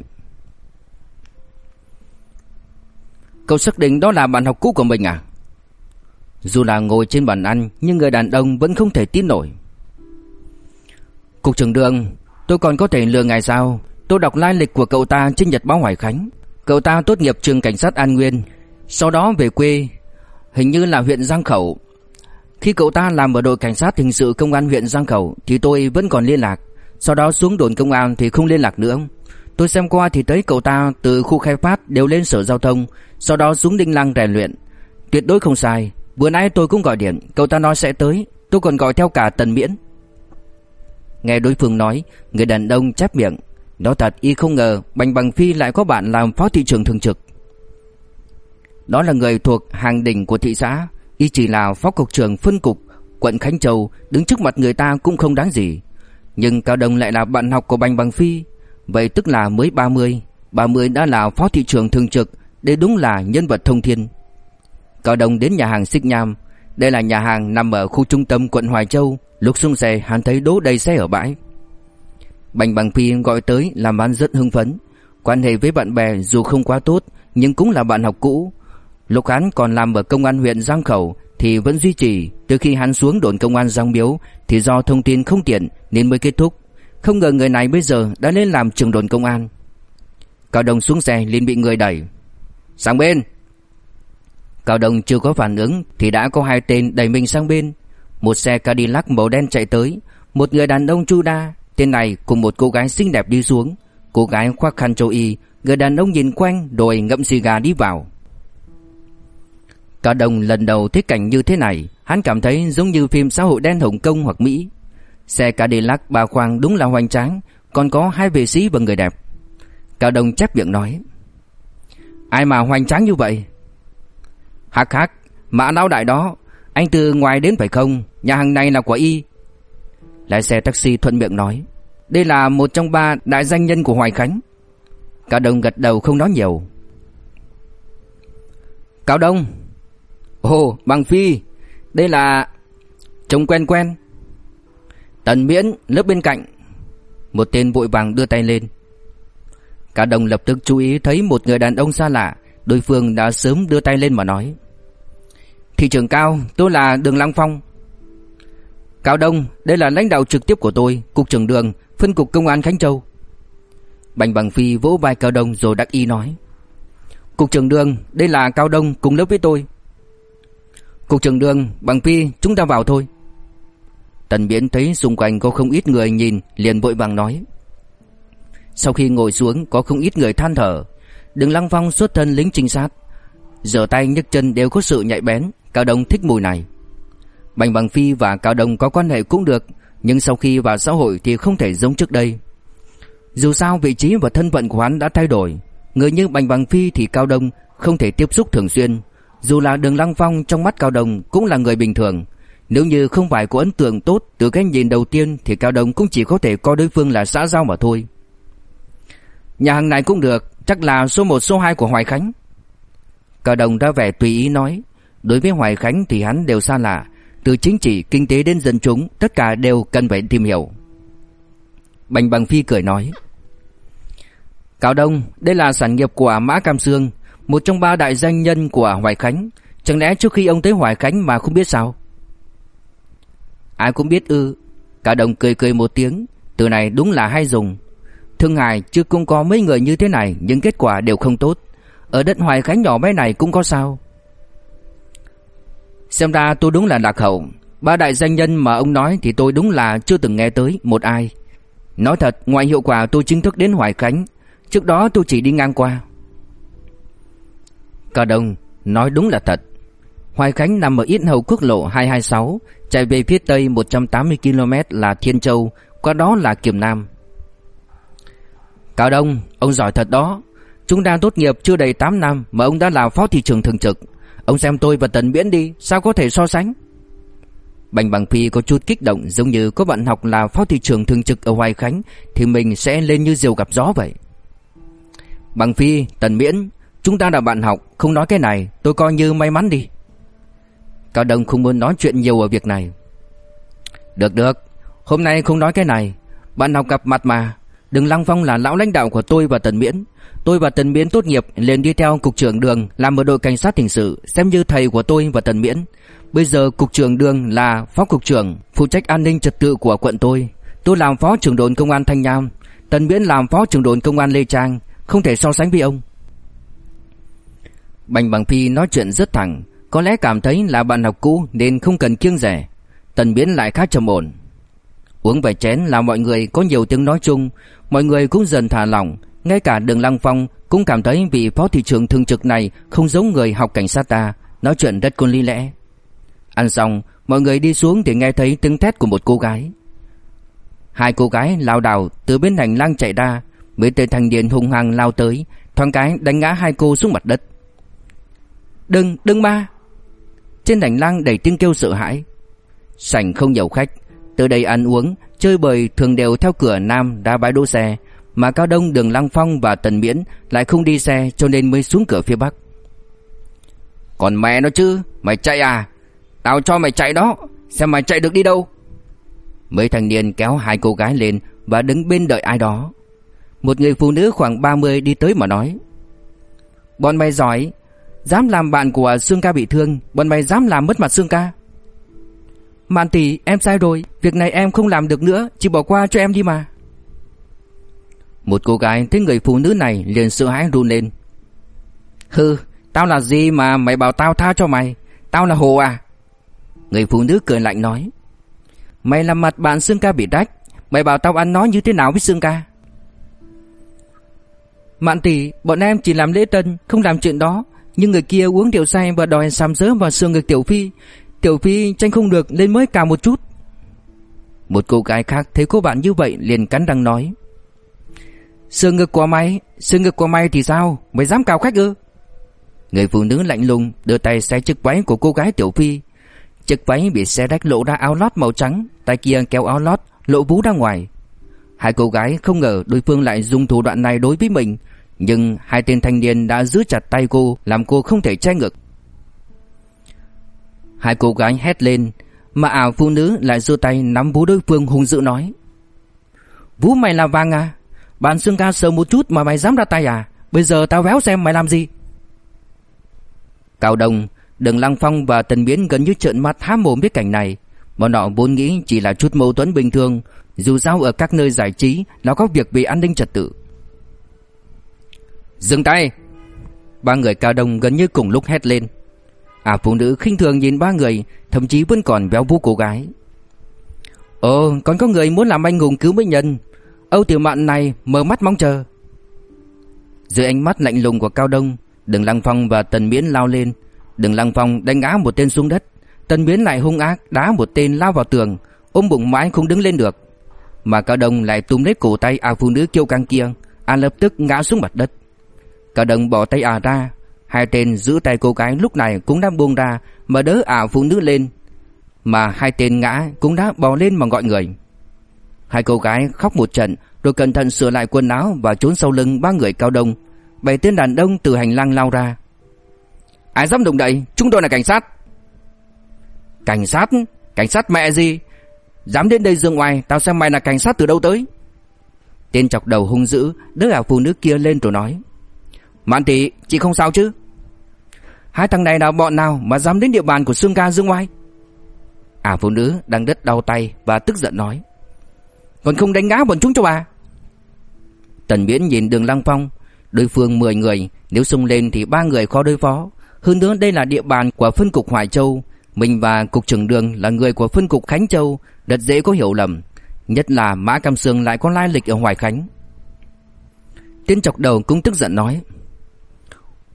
Cậu xác định đó là bạn học cũ của mình à? Dù là ngồi trên bàn ăn nhưng người đàn ông vẫn không thể tin nổi. Cục trưởng đường, tôi còn có thể lừa ngài sao? Tôi đọc lai lịch của cậu ta trên nhật báo Hoài Khánh. Cậu ta tốt nghiệp trường cảnh sát An Nguyên, sau đó về quê, hình như là huyện Giang Khẩu. Khi cậu ta làm ở đội cảnh sát hình sự công an huyện Giang Khẩu thì tôi vẫn còn liên lạc, sau đó xuống đồn công an thì không liên lạc nữa. Tôi xem qua thì thấy cậu ta từ khu khai phát đều lên sở giao thông, sau đó xuống Đinh Lăng rèn luyện. Tuyệt đối không sai, vừa nãy tôi cũng gọi điện, cậu ta nói sẽ tới, tôi còn gọi theo cả Tần Miễn. Nghe đối phương nói, người đàn ông chép miệng, đó thật y không ngờ Bành Bằng Phi lại có bạn làm phó thị trưởng thường trực Đó là người thuộc hàng đỉnh của thị xã Y chỉ là phó cục trưởng phân cục Quận Khánh Châu Đứng trước mặt người ta cũng không đáng gì Nhưng Cao Đông lại là bạn học của Bành Bằng Phi Vậy tức là mới 30 30 đã là phó thị trưởng thường trực, Đây đúng là nhân vật thông thiên Cao Đông đến nhà hàng Xích Nham Đây là nhà hàng nằm ở khu trung tâm quận Hoài Châu Lúc xuống xe, hắn thấy đỗ đầy xe ở bãi Bành Bằng Phi gọi tới làm hắn rất hưng phấn. Quan hệ với bạn bè dù không quá tốt, nhưng cũng là bạn học cũ. Lúc hắn còn làm ở công an huyện Giang Khẩu, thì vẫn duy trì. Từ khi hắn xuống đồn công an Giang Miếu, thì do thông tin không tiện, nên mới kết thúc. Không ngờ người này bây giờ đã lên làm trưởng đồn công an. Cao Đông xuống xe liền bị người đẩy. Sang bên! Cao Đông chưa có phản ứng thì đã có hai tên đẩy mình sang bên. Một xe Cadillac màu đen chạy tới. Một người đàn ông chu đa Tên này cùng một cô gái xinh đẹp đi xuống Cô gái khoác khăn châu y, Người đàn ông nhìn quanh rồi ngậm xì gà đi vào Cao đồng lần đầu thấy cảnh như thế này, Hắn cảm thấy giống như phim xã hội đen Hồng Kông hoặc Mỹ Xe Cadillac ba khoang đúng là hoành tráng, Còn có hai vệ sĩ và người đẹp. Cao Đông chép miệng nói, Ai mà hoành tráng như vậy? Hắc hắc, Mã lão đại đó, Anh từ ngoài đến phải không? Nhà hàng này là của y. Lái xe taxi thuận miệng nói, Đây là một trong ba đại danh nhân của Hoài Khánh. Cao Đông gật đầu không nói nhiều. Cao Đông. Ồ, bằng phi, Đây là Trông quen quen Tần miễn, lớp bên cạnh. Một tên vội vàng đưa tay lên. Cao Đông lập tức chú ý thấy một người đàn ông xa lạ. Đối phương đã sớm đưa tay lên mà nói. Thị trưởng Cao, tôi là Đường Lăng Phong. Cao Đông, đây là lãnh đạo trực tiếp của tôi, Cục trưởng Đường, phân cục công an Khánh Châu. Bành Bằng Phi vỗ vai Cao Đông rồi đắc y nói. Cục trưởng Đường, đây là Cao Đông cùng lớp với tôi. Cục trưởng Đường, Bằng Phi, chúng ta vào thôi. Tần Biến thấy xung quanh có không ít người nhìn, liền vội vàng nói. Sau khi ngồi xuống, có không ít người than thở. Đường Lăng Phong xuất thân lính trinh sát, Giờ tay nhấc chân đều có sự nhạy bén, Cao Đông thích mùi này. Bành Bằng Phi và Cao Đông có quan hệ cũng được, Nhưng sau khi vào xã hội thì không thể giống trước đây. Dù sao, vị trí và thân phận của hắn đã thay đổi. Người như Bành Bằng Phi thì Cao Đông không thể tiếp xúc thường xuyên. Dù là Đường Lăng Phong trong mắt Cao Đông cũng là người bình thường nếu như không phải có ấn tượng tốt từ cái nhìn đầu tiên Thì Cao Đông cũng chỉ có thể coi đối phương là xã giao mà thôi. Nhà hàng này cũng được Chắc là số 1 số 2 của Hoài Khánh. Cao Đông đã vẻ tùy ý nói. Đối với Hoài Khánh thì hắn đều xa lạ. Từ chính trị, kinh tế đến dân chúng Tất cả đều cần phải tìm hiểu. Bành Bằng Phi cười nói. Cao Đông Đây là sản nghiệp của Mã Cam Sương Một trong ba đại danh nhân của Hoài Khánh. Chẳng lẽ trước khi ông tới Hoài Khánh mà không biết sao? Ai cũng biết ư. Cả đồng cười cười một tiếng. Từ này đúng là hay dùng. Thương Hải chưa cũng có mấy người như thế này, Nhưng kết quả đều không tốt. Ở đất Hoài Khánh nhỏ bé này cũng có sao? Xem ra tôi đúng là lạc hậu. Ba đại danh nhân mà ông nói Thì tôi đúng là chưa từng nghe tới một ai. Nói thật, ngoài hiệu quả tôi chính thức đến Hoài Khánh. Trước đó tôi chỉ đi ngang qua. Cả đồng, nói đúng là thật. Hoài Khánh nằm ở ít Hầu quốc lộ 226 Chạy về phía tây 180 km là Thiên Châu Qua đó là Kiềm Nam. Cao Đông Ông giỏi thật đó. Chúng ta tốt nghiệp chưa đầy 8 năm Mà ông đã là phó thị trường thường trực. Ông xem tôi và Tần Miễn đi Sao có thể so sánh? Bành Bằng Phi có chút kích động Giống như có bạn học là phó thị trường thường trực ở Hoài Khánh Thì mình sẽ lên như diều gặp gió vậy. Bằng Phi, Tần Miễn Chúng ta là bạn học Không nói cái này tôi coi như may mắn đi. Cao Đông không muốn nói chuyện nhiều ở việc này. Được được. Hôm nay không nói cái này. Bạn học gặp mặt mà. Đừng Lăng Phong là lão lãnh đạo của tôi và Tần Miễn. Tôi và Tần Miễn tốt nghiệp liền đi theo cục trưởng Đường làm ở đội cảnh sát hình sự, xem như thầy của tôi và Tần Miễn. Bây giờ cục trưởng Đường là phó cục trưởng, phụ trách an ninh trật tự của quận tôi. Tôi làm phó trưởng đồn công an Thanh Nham, Tần Miễn làm phó trưởng đồn công an Lê Trang, không thể so sánh với ông. Bành Bằng Phi nói chuyện rất thẳng, có lẽ cảm thấy là bạn học cũ nên không cần kiêng rẻ. Tần biến lại khá trầm ổn. Uống vài chén là mọi người có nhiều tiếng nói chung, mọi người cũng dần thả lỏng, ngay cả Đường Lăng Phong cũng cảm thấy vị phó thị trưởng thường trực này không giống người học cảnh sát ta, nói chuyện rất côn lý lẽ. Ăn xong, mọi người đi xuống thì nghe thấy tiếng thét của một cô gái. Hai cô gái lao đảo từ bên hành lang chạy ra, mấy tên thanh niên hung hăng lao tới, thoáng cái đánh ngã hai cô xuống mặt đất. "Đừng, đừng ba trên hành lang đầy tiếng kêu sợ hãi. Sảnh không nhiều khách, từ đây ăn uống, chơi bời thường đều theo cửa nam đá bãi đỗ xe, mà Cao Đông, Đường Lăng Phong và Tần Miễn lại không đi xe cho nên mới xuống cửa phía Bắc. Còn mẹ nó chứ, mày chạy à? Tao cho mày chạy đó, xem mày chạy được đi đâu. Mấy thanh niên kéo hai cô gái lên và đứng bên đợi ai đó. Một người phụ nữ khoảng 30 đi tới mà nói. Bọn mày giỏi, dám làm bạn của Sương Ca bị thương, bọn mày dám làm mất mặt Sương Ca. Mạn tỷ, em sai rồi, việc này em không làm được nữa, chỉ bỏ qua cho em đi mà. Một cô gái thấy người phụ nữ này liền sợ hãi run lên. Hừ, tao là gì mà mày bảo tao tha cho mày? Tao là hồ à? Người phụ nữ cười lạnh nói. Mày làm mặt bạn Sương Ca bị rách, mày bảo tao ăn nói như thế nào với Sương Ca? Mạn tỷ, bọn em chỉ làm lễ tân, không làm chuyện đó. Nhưng người kia uống rượu say và đòi sàm sỡ vào xương ngực Tiểu Phi. Tiểu Phi tranh không được, nên mới cào một chút. Một cô gái khác thấy cô bạn như vậy liền cắn răng nói. Xương ngực của mày, xương ngực của mày thì sao Mày dám cào khách ư Người phụ nữ lạnh lùng đưa tay xé chiếc váy của cô gái Tiểu Phi Chiếc váy bị xé rách lộ ra áo lót màu trắng, Tay kia kéo áo lót, lộ vú ra ngoài Hai cô gái không ngờ đối phương lại dùng thủ đoạn này đối với mình nhưng hai tên thanh niên đã giữ chặt tay cô, Làm cô không thể che ngực. Hai cô gái hét lên, Mà ảo phụ nữ lại giơ tay nắm vú đối phương hung dữ nói Vú mày là vàng à? Bạn xương ca sờ một chút mà mày dám ra tay à? Bây giờ tao véo xem mày làm gì. Cao Đông, Đường Lăng Phong và Tần Biến gần như trợn mắt há mồm biết cảnh này. Bọn họ vốn nghĩ chỉ là chút mâu thuẫn bình thường, Dù sao ở các nơi giải trí, Nó có việc về an ninh trật tự. Dừng tay. Ba người Cao Đông gần như cùng lúc hét lên. À phụ nữ khinh thường nhìn ba người, Thậm chí vẫn còn béo vũ cô gái. Ồ còn có người muốn làm anh hùng cứu mỹ nhân. Âu tiểu mạn này mở mắt mong chờ. Dưới ánh mắt lạnh lùng của Cao Đông, Đường Lăng Phong và Tần Miễn lao lên. Đường Lăng Phong đánh ngã một tên xuống đất. Tần Miễn lại hung ác đá một tên lao vào tường, Ôm bụng mãi không đứng lên được. Mà Cao Đông lại túm lấy cổ tay à phụ nữ kêu căng kia À lập tức ngã xuống mặt đất. Cả đồng bỏ tay à ra. Hai tên giữ tay cô gái lúc này cũng đã buông ra Mà đỡ ả phụ nữ lên. Mà hai tên ngã cũng đã bò lên mà gọi người. Hai cô gái khóc một trận Rồi cẩn thận sửa lại quần áo Và trốn sau lưng ba người cao đông. Bảy tên đàn ông từ hành lang lao ra. Ai dám động đậy? Chúng tôi là cảnh sát. Cảnh sát? Cảnh sát mẹ gì? Dám đến đây dương ngoài Tao xem mày là cảnh sát từ đâu tới. Tên chọc đầu hung dữ Đỡ ả phụ nữ kia lên rồi nói. Mạn tỷ chị không sao chứ? Hai thằng này là bọn nào mà dám đến địa bàn của Sương Ca Dương Oai? À phụ nữ đang đứt đau tay và tức giận nói. Còn không đánh ngã bọn chúng cho bà? Tần viễn nhìn đường Lăng Phong, Đối phương 10 người, Nếu xung lên thì ba người khó đối phó. Hơn nữa đây là địa bàn của phân cục Hoài Châu. Mình và cục trưởng đường là người của phân cục Khánh Châu, Rất dễ có hiểu lầm. Nhất là Mã Cam Sương lại có lai lịch ở Hoài Khánh. Tiên chọc đầu cũng tức giận nói.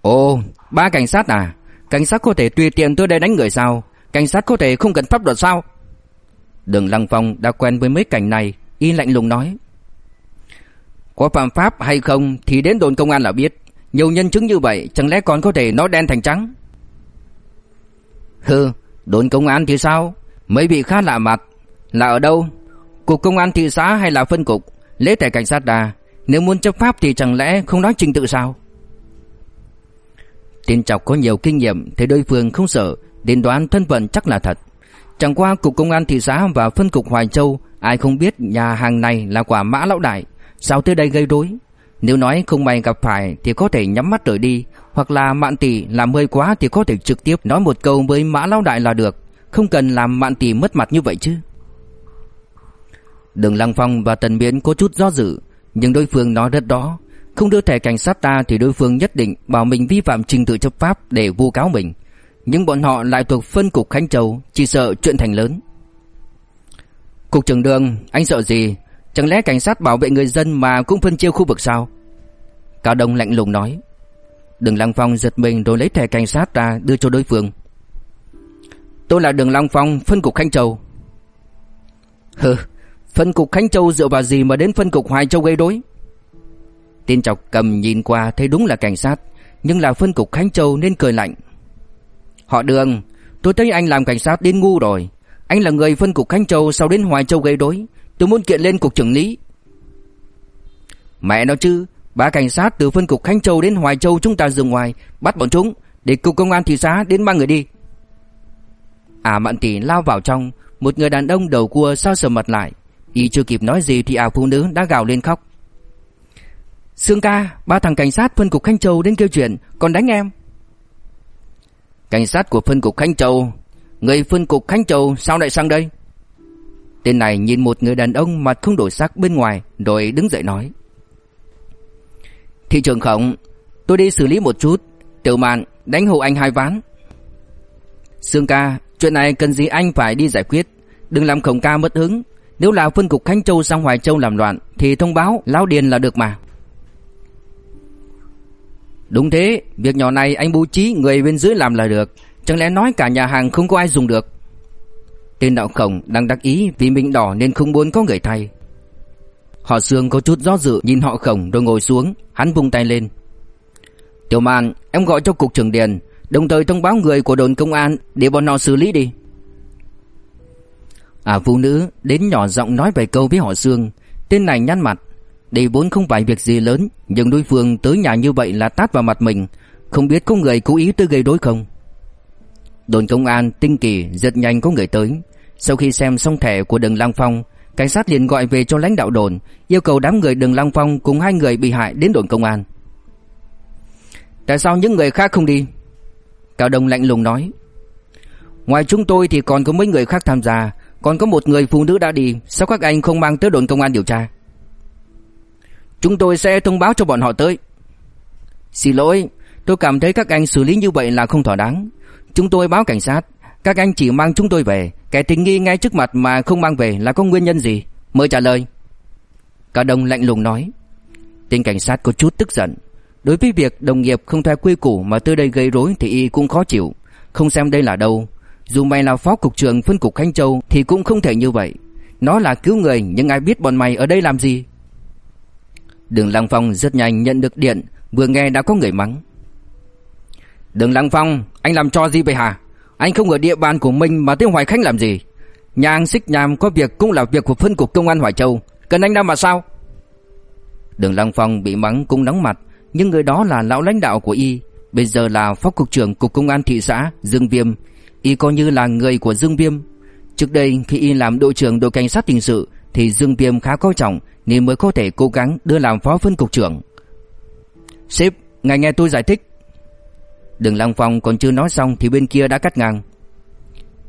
Ồ, ba cảnh sát à? Cảnh sát có thể tùy tiện tới đây đánh người sao? Cảnh sát có thể không cần pháp luật sao? Đường Lăng Phong đã quen với mấy cảnh này, y lạnh lùng nói. Có phạm pháp hay không thì đến đồn công an là biết. Nhiều nhân chứng như vậy chẳng lẽ còn có thể nói đen thành trắng? Hừ, đồn công an thì sao? Mấy vị khá lạ mặt. Là ở đâu? Cục công an thị xã hay là phân cục? Lễ tài cảnh sát đà. Nếu muốn chấp pháp thì chẳng lẽ không nói trình tự sao? Tên chọc có nhiều kinh nghiệm Thấy đối phương không sợ, Đến đoán thân phận chắc là thật. Chẳng qua cục công an thị xã và phân cục Hoài Châu, Ai không biết nhà hàng này là quả mã lão đại, Sao tới đây gây rối? Nếu nói không may gặp phải Thì có thể nhắm mắt rời đi, Hoặc là mạn tỷ làm hơi quá Thì có thể trực tiếp nói một câu với mã lão đại là được, Không cần làm mạn tỷ mất mặt như vậy chứ. Đường Lăng Phong và Tần Biến có chút do dự, Nhưng đối phương nói rất đó không đưa thẻ cảnh sát ta thì đối phương nhất định bảo mình vi phạm trình tự chấp pháp để vu cáo mình. Nhưng bọn họ lại thuộc phân cục Khánh Châu, chỉ sợ chuyện thành lớn. Cục trưởng đường, anh sợ gì? Chẳng lẽ cảnh sát bảo vệ người dân mà cũng phân chia khu vực sao? Cao Đông lạnh lùng nói. Đường Lăng Phong giật mình rồi lấy thẻ cảnh sát ra đưa cho đối phương. Tôi là Đường Lăng Phong, phân cục Khánh Châu. Hừ, phân cục Khánh Châu dựa vào gì mà đến phân cục Hoài Châu gây rối? Tên chọc cầm nhìn qua thấy đúng là cảnh sát, Nhưng là phân cục Khánh Châu nên cười lạnh. Họ đường, Tôi thấy anh làm cảnh sát đến ngu rồi. Anh là người phân cục Khánh Châu Sau đến Hoài Châu gây đối Tôi muốn kiện lên cục trưởng lý. Mẹ nó chứ Ba cảnh sát từ phân cục Khánh Châu đến Hoài Châu Chúng ta dừng ngoài, Bắt bọn chúng, Để cục công an thị xã đến ba người đi. À mạn tỷ lao vào trong, Một người đàn ông đầu cua sao sờ mặt lại. Y chưa kịp nói gì thì à phụ nữ đã gào lên khóc. Sương ca, ba thằng cảnh sát phân cục Khánh Châu đến kêu chuyện, còn đánh em. Cảnh sát của phân cục Khánh Châu, người phân cục Khánh Châu sao lại sang đây? Tên này nhìn một người đàn ông mặt không đổi sắc bên ngoài, rồi đứng dậy nói. Thị trường khổng, tôi đi xử lý một chút, tiểu mạn đánh hộ anh hai ván. Sương ca, chuyện này cần gì anh phải đi giải quyết, đừng làm khổng ca mất hứng. Nếu là phân cục Khánh Châu sang Hoài Châu làm loạn thì thông báo lão điền là được mà. Đúng thế, việc nhỏ này anh bố trí người bên dưới làm là được. Chẳng lẽ nói cả nhà hàng không có ai dùng được? Tên đạo khổng đang đắc ý vì mình đỏ nên không muốn có người thay. Họ Sương có chút do dự nhìn họ khổng rồi ngồi xuống Hắn vung tay lên. Tiểu man em gọi cho cục trưởng điền Đồng thời thông báo người của đồn công an Để bọn họ xử lý đi. À phụ nữ đến nhỏ giọng nói vài câu với họ Sương Tên này nhăn mặt đây vốn không phải việc gì lớn, Nhưng đối phương tới nhà như vậy là tát vào mặt mình. Không biết có người cố ý tới gây rối không? Đồn công an tinh kỳ rất nhanh có người tới. Sau khi xem xong thẻ của đường Lăng Phong, Cảnh sát liền gọi về cho lãnh đạo đồn, Yêu cầu đám người đường Lăng Phong cùng hai người bị hại đến đồn công an. Tại sao những người khác không đi? Cao Đông lạnh lùng nói. Ngoài chúng tôi thì còn có mấy người khác tham gia, Còn có một người phụ nữ đã đi, Sao các anh không mang tới đồn công an điều tra? Chúng tôi sẽ thông báo cho bọn họ tới. Xin lỗi Tôi cảm thấy các anh xử lý như vậy là không thỏa đáng. Chúng tôi báo cảnh sát. Các anh chỉ mang chúng tôi về. Kẻ tình nghi ngay trước mặt mà không mang về là có nguyên nhân gì? Mời trả lời. Cả đồng lạnh lùng nói. Tên cảnh sát có chút tức giận. Đối với việc đồng nghiệp không theo quy củ mà tới đây gây rối thì y cũng khó chịu, không xem đây là đâu. Dù mày là phó cục trưởng phân cục Khánh Châu thì cũng không thể như vậy. Nó là cứu người nhưng ai biết bọn mày ở đây làm gì? Đường Lăng Phong rất nhanh nhận được điện, vừa nghe đã có người mắng. Đường Lăng Phong, anh làm cho gì vậy hả? Anh không ở địa bàn của mình mà tới Hoài Khánh làm gì? Nhà anh Xích Nham có việc cũng là việc của phân cục công an Hoài Châu, cần anh làm mà sao? Đường Lăng Phong bị mắng cũng nóng mặt, nhưng người đó là lão lãnh đạo của y, bây giờ là phó cục trưởng cục công an thị xã Dương Viêm, y coi như là người của Dương Viêm. Trước đây khi y làm đội trưởng đội cảnh sát hình sự thì Dương Viêm khá coi trọng nên mới có thể cố gắng đưa làm phó phân cục trưởng. Sếp, ngài nghe tôi giải thích. Đường Lăng Phong còn chưa nói xong thì bên kia đã cắt ngang.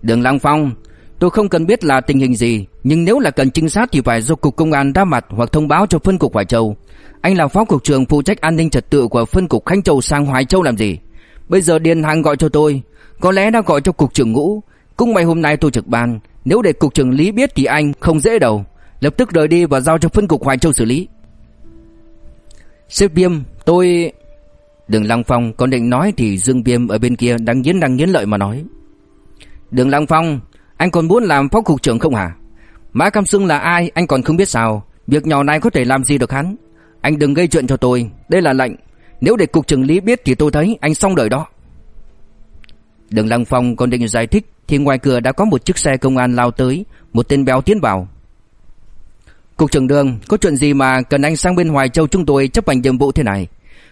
Đường Lăng Phong, tôi không cần biết là tình hình gì, nhưng nếu là cần trinh sát thì phải do cục công an ra mặt hoặc thông báo cho phân cục Hoài Châu. Anh là phó cục trưởng phụ trách an ninh trật tự của phân cục Khánh Châu sang Hoài Châu làm gì? Bây giờ Điền Hằng gọi cho tôi, có lẽ đã gọi cho cục trưởng Ngũ. Cũng may hôm nay tôi trực ban, nếu để cục trưởng Lý biết thì anh không dễ đâu. Lập tức rời đi và giao cho phân cục Hoài Châu xử lý. Sếp Viêm, tôi... Đường Lăng Phong còn định nói thì Dương Viêm ở bên kia đang nghiến đang nghiến lợi mà nói. Đường Lăng Phong, anh còn muốn làm phó cục trưởng không hả? Mã Cam Sương là ai anh còn không biết sao. Việc nhỏ này có thể làm gì được hắn. Anh đừng gây chuyện cho tôi Đây là lệnh Nếu để cục trưởng lý biết thì tôi thấy anh xong đời đó Đường Lăng Phong còn định giải thích Thì ngoài cửa đã có một chiếc xe công an lao tới Một tên béo tiến vào Cục trưởng đường Có chuyện gì mà cần anh sang bên Hoài Châu chúng tôi chấp hành nhiệm vụ thế này?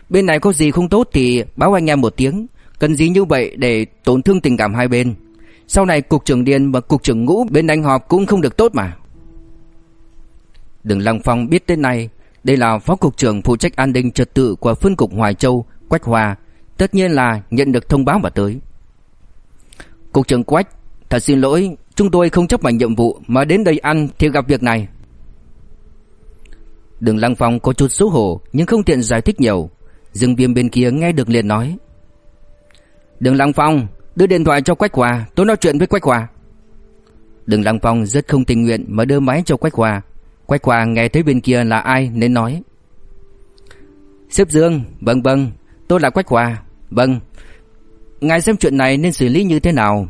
Bên này có gì không tốt thì báo anh em một tiếng. Cần gì như vậy để tổn thương tình cảm hai bên? Sau này cục trưởng Điền và cục trưởng Ngũ bên anh họp cũng không được tốt mà. Đường Lăng Phong biết tên này. Đây là phó cục trưởng phụ trách an ninh trật tự của phân cục Hoài Châu, Quách Hoa, tất nhiên là nhận được thông báo mà tới. Cục trưởng Quách, thật xin lỗi, chúng tôi không chấp hành nhiệm vụ mà đến đây ăn thì gặp việc này. Đường Lăng Phong có chút xấu hổ nhưng không tiện giải thích nhiều. Dương Viêm bên kia nghe được liền nói: "Đường Lăng Phong, đưa điện thoại cho Quách hòa tôi nói chuyện với Quách hòa. Đường Lăng Phong rất không tình nguyện mà đưa máy cho Quách hòa. Quách hòa nghe thấy bên kia là ai nên nói. Sếp Dương Vâng vâng Tôi là Quách hòa. Vâng Ngài xem chuyện này nên xử lý như thế nào?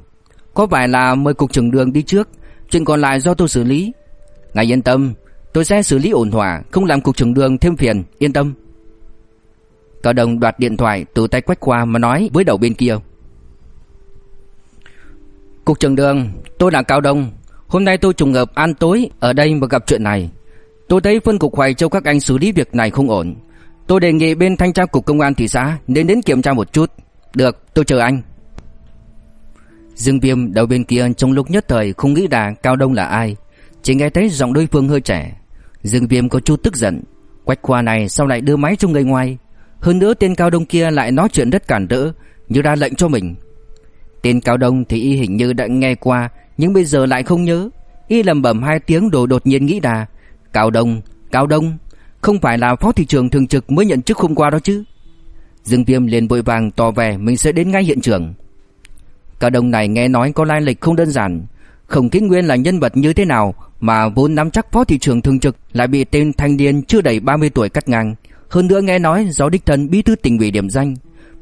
Có phải là mời cục trưởng đường đi trước Chuyện còn lại do tôi xử lý? Ngài yên tâm Tôi sẽ xử lý ổn thỏa Không làm cục trưởng đường thêm phiền Yên tâm Cao Đồng đoạt điện thoại từ tay Quách Khoa mà nói với đầu bên kia Cục trưởng đường Tôi là Cao đồng Hôm nay tôi trùng hợp ăn tối ở đây mà gặp chuyện này. Tôi thấy phân cục Hoài Châu các anh xử lý việc này không ổn. Tôi đề nghị bên thanh tra cục công an thị xã nên đến kiểm tra một chút. Được, tôi chờ anh. Dương Viêm đầu bên kia trong lúc nhất thời không nghĩ là Cao Đông là ai, chỉ nghe thấy giọng đối phương hơi trẻ. Dương Viêm có chút tức giận, Quách Khoa này sao lại đưa máy cho người ngoài? Hơn nữa tên Cao Đông kia lại nói chuyện rất cản rỡ, như ra lệnh cho mình. Tên Cao Đông thì y hình như đã nghe qua nhưng bây giờ lại không nhớ. Y lầm bẩm hai tiếng rồi đột nhiên nghĩ là Cao Đông, Cao Đông, không phải là phó thị Trường thường trực mới nhận chức hôm qua đó chứ? Dương Viêm liền vội vàng tỏ vẻ mình sẽ đến ngay hiện trường. Cao Đông này nghe nói có lai lịch không đơn giản, khổng Kính Nguyên là nhân vật như thế nào mà vốn nắm chắc phó thị trưởng thường trực lại bị tên thanh niên chưa đầy 30 tuổi cắt ngang. Hơn nữa nghe nói do đích thân bí thư tỉnh ủy điểm danh,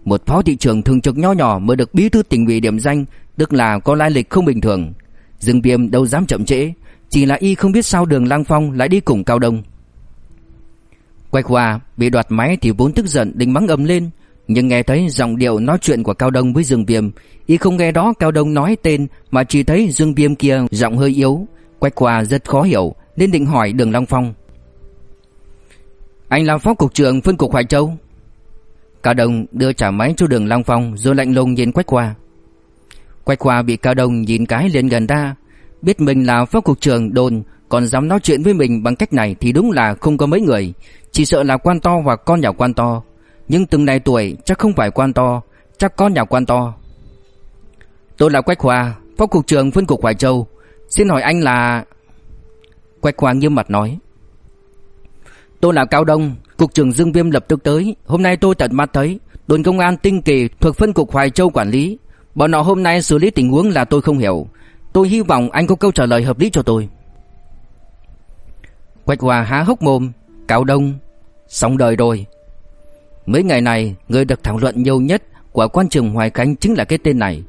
một phó thị trưởng thường trực nho nhỏ mới được bí thư tỉnh ủy điểm danh, tức là có lai lịch không bình thường. Dương Viêm đâu dám chậm trễ, chỉ là y không biết sao Đường Lang Phong lại đi cùng Cao Đông. Quách Hoa bị đoạt máy thì vốn tức giận định mắng ầm lên, nhưng nghe thấy giọng điệu nói chuyện của Cao Đông với Dương Viêm, y không nghe đó Cao Đông nói tên mà chỉ thấy Dương Viêm kia giọng hơi yếu, Quách qua rất khó hiểu nên định hỏi Đường Long Phong. Anh là phó cục trưởng phân cục Hoài Châu. Cao Đông đưa trả máy cho Đường Long Phong rồi lạnh lùng nhìn Quách qua Quách qua bị Cao Đông nhìn cái liền gần ra, biết mình là phó cục trưởng đồn còn dám nói chuyện với mình bằng cách này thì đúng là không có mấy người, chỉ sợ là quan to hoặc con nhà quan to. Nhưng từng này tuổi chắc không phải quan to, chắc con nhà quan to. Tôi là Quách hòa phó cục trưởng phân cục Hoài Châu. Xin hỏi anh là... Quách hòa nghiêm mặt nói. Tôi là Cao Đông, cục trưởng Dương Viêm lập tức tới. Hôm nay tôi tận mắt thấy đồn công an tinh kỳ thuộc phân cục Hoài Châu quản lý. Bọn họ hôm nay xử lý tình huống là tôi không hiểu. Tôi hy vọng anh có câu trả lời hợp lý cho tôi. Quách hòa há hốc mồm, Cao Đông, xong đời rồi. Mấy ngày này, người được thảo luận nhiều nhất của quan trường Hoài Khánh chính là cái tên này.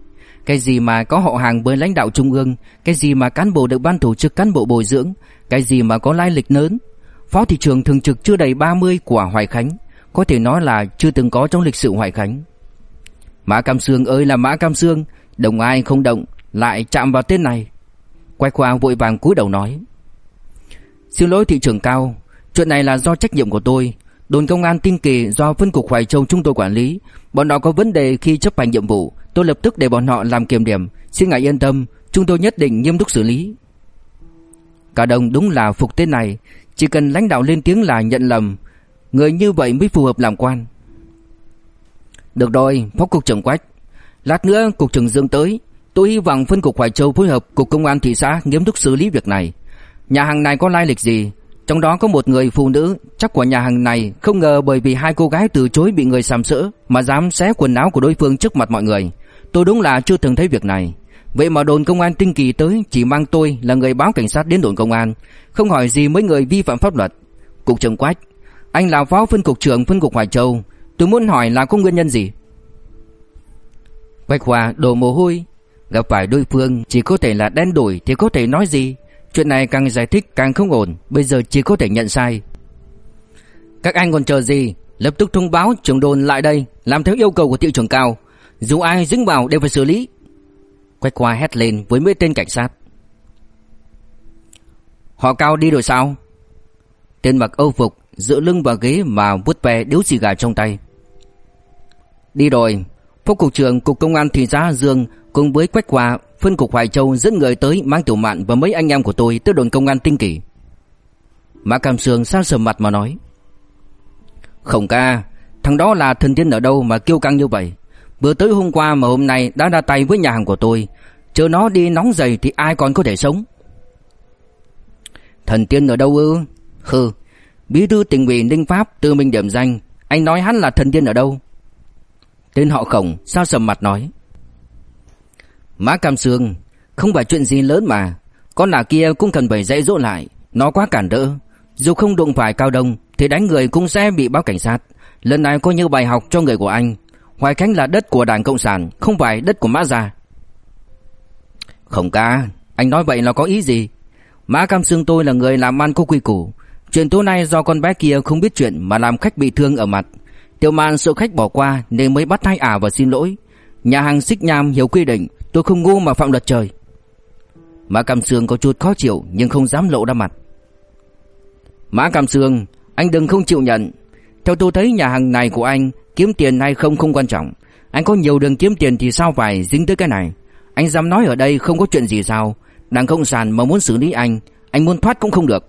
Cái gì mà có họ hàng với lãnh đạo trung ương, cái gì mà cán bộ được ban tổ chức cán bộ bồi dưỡng, cái gì mà có lai lịch lớn. Phó thị trưởng thường trực chưa đầy 30 của Hoài Khánh, có thể nói là chưa từng có trong lịch sử Hoài Khánh. Mã Cam Sương ơi là Mã Cam Sương, đồng ai không động, lại chạm vào tên này. Quay qua vội vàng cúi đầu nói. Xin lỗi thị trưởng cao, chuyện này là do trách nhiệm của tôi. Đồn công an tinh kỳ do phân cục Hoài Châu chúng tôi quản lý. Bọn họ có vấn đề khi chấp hành nhiệm vụ, tôi lập tức để bọn họ làm kiểm điểm. Xin ngài yên tâm, chúng tôi nhất định nghiêm túc xử lý. Cả đồng đúng là phục tên này, chỉ cần lãnh đạo lên tiếng là nhận lầm, người như vậy mới phù hợp làm quan. Được rồi, phó cục trưởng Quách, lát nữa cục trưởng Dương tới, tôi hy vọng phân cục Hoài Châu phối hợp cục công an thị xã nghiêm túc xử lý việc này. Nhà hàng này có lai lịch gì? Trong đó có một người phụ nữ chắc của nhà hàng này không ngờ bởi vì hai cô gái từ chối bị người sàm sỡ mà dám xé quần áo của đối phương trước mặt mọi người. Tôi đúng là chưa từng thấy việc này. Vậy mà đồn công an tinh kỳ tới chỉ mang tôi là người báo cảnh sát đến đồn công an, không hỏi gì mấy người vi phạm pháp luật. Cục trưởng Quách, anh là phó phân cục trưởng phân cục Hoài Châu, tôi muốn hỏi là có nguyên nhân gì? Quách Hòa đổ mồ hôi, gặp phải đối phương chỉ có thể là đen đổi thì có thể nói gì? Chuyện này càng giải thích càng không ổn, Bây giờ chỉ có thể nhận sai. Các anh còn chờ gì? Lập tức thông báo trưởng đồn lại đây, Làm theo yêu cầu của thị trưởng cao. Dù ai dính vào đều phải xử lý. Quách qua hét lên với mấy tên cảnh sát. Họ cao đi rồi sao? Tên mặc âu phục Dựa lưng vào ghế mà vút ve điếu xì gà trong tay. Đi rồi, Phó cục trưởng cục công an thị xã Dương cùng với Quách Hòa phân cục Hoài Châu dẫn người tới mang tiểu mạn và mấy anh em của tôi tới đồn công an tinh kỳ. Mã Cam Sương sao sầm mặt mà nói. Không ca, thằng đó là thần tiên ở đâu mà kiêu căng như vậy. Vừa tới hôm qua mà hôm nay đã ra tay với nhà hàng của tôi. Chờ nó đi nóng giày thì ai còn có thể sống. Thần tiên ở đâu ư? Hừ, bí thư tỉnh ủy Ninh Pháp tự mình điểm danh. Anh nói hắn là thần tiên ở đâu? Tên họ khổng sao sầm mặt nói. Mã Cam Sương, không phải chuyện gì lớn mà. Con nà kia cũng cần phải dạy dỗ lại. Nó quá cản đỡ. Dù không đụng phải Cao Đông thì đánh người cũng sẽ bị báo cảnh sát. Lần này coi như bài học cho người của anh. Hoài Khánh là đất của Đảng Cộng sản, không phải đất của Mã Gia. Không ca, anh nói vậy là có ý gì? Mã Cam Sương tôi là người làm ăn có quy củ. Chuyện tối nay do con bé kia không biết chuyện mà làm khách bị thương ở mặt. Tiểu mạn sợ khách bỏ qua nên mới bắt hai ả và xin lỗi. Nhà hàng xích nham hiểu quy định Tôi không ngu mà phạm luật trời. Mã Cam Sương có chút khó chịu Nhưng không dám lộ ra mặt. Mã Cam Sương, Anh đừng không chịu nhận. Theo tôi thấy nhà hàng này của anh, Kiếm tiền hay không không quan trọng. Anh có nhiều đường kiếm tiền thì sao phải dính tới cái này? Anh dám nói ở đây không có chuyện gì sao? Đảng Cộng sản mà muốn xử lý anh Anh muốn thoát cũng không được.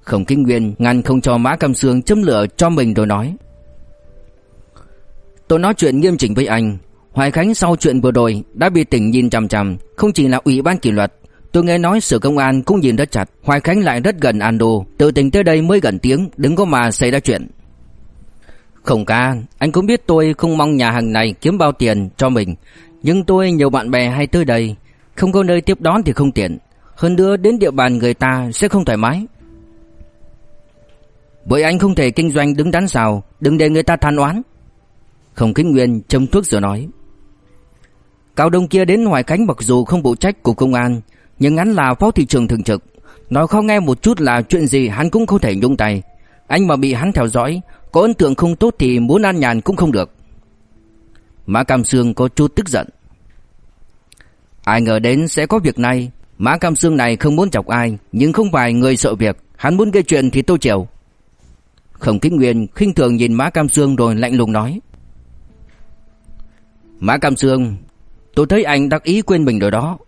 Khổng Kinh Nguyên ngăn không cho Mã Cam Sương châm lửa cho mình rồi nói. Tôi nói chuyện nghiêm chỉnh với anh Hoài Khánh sau chuyện vừa rồi đã bị tỉnh nhìn chằm chằm, không chỉ là ủy ban kỷ luật, tôi nghe nói sở công an cũng nhìn rất chặt, Hoài Khánh lại rất gần Ando, tự tỉnh tới đây mới gần tiếng, đừng có mà xảy ra chuyện. Không ca, anh cũng biết tôi không mong nhà hàng này kiếm bao tiền cho mình, nhưng tôi nhiều bạn bè hay tới đây, không có nơi tiếp đón thì không tiện, hơn nữa đến địa bàn người ta sẽ không thoải mái. Bởi anh không thể kinh doanh đứng đắn sao, đừng để người ta than oán. Không Kính Nguyên châm thuốc rồi nói. Cao Đông kia đến Hoài Khánh mặc dù không phụ trách của công an, nhưng hắn là phó thị trưởng thường trực, nói khó nghe một chút là chuyện gì hắn cũng không thể nhúng tay. Anh mà bị hắn theo dõi Có ấn tượng không tốt thì muốn an nhàn cũng không được. Mã Cam Sương có chút tức giận. Ai ngờ đến sẽ có việc này. Mã Cam Sương này không muốn chọc ai Nhưng không phải người sợ việc. Hắn muốn gây chuyện thì tôi chịu. Khổng Kính Nguyên khinh thường nhìn Mã Cam Sương rồi lạnh lùng nói. Mã Cam Sương Tôi thấy anh đắc ý quên mình rồi đó.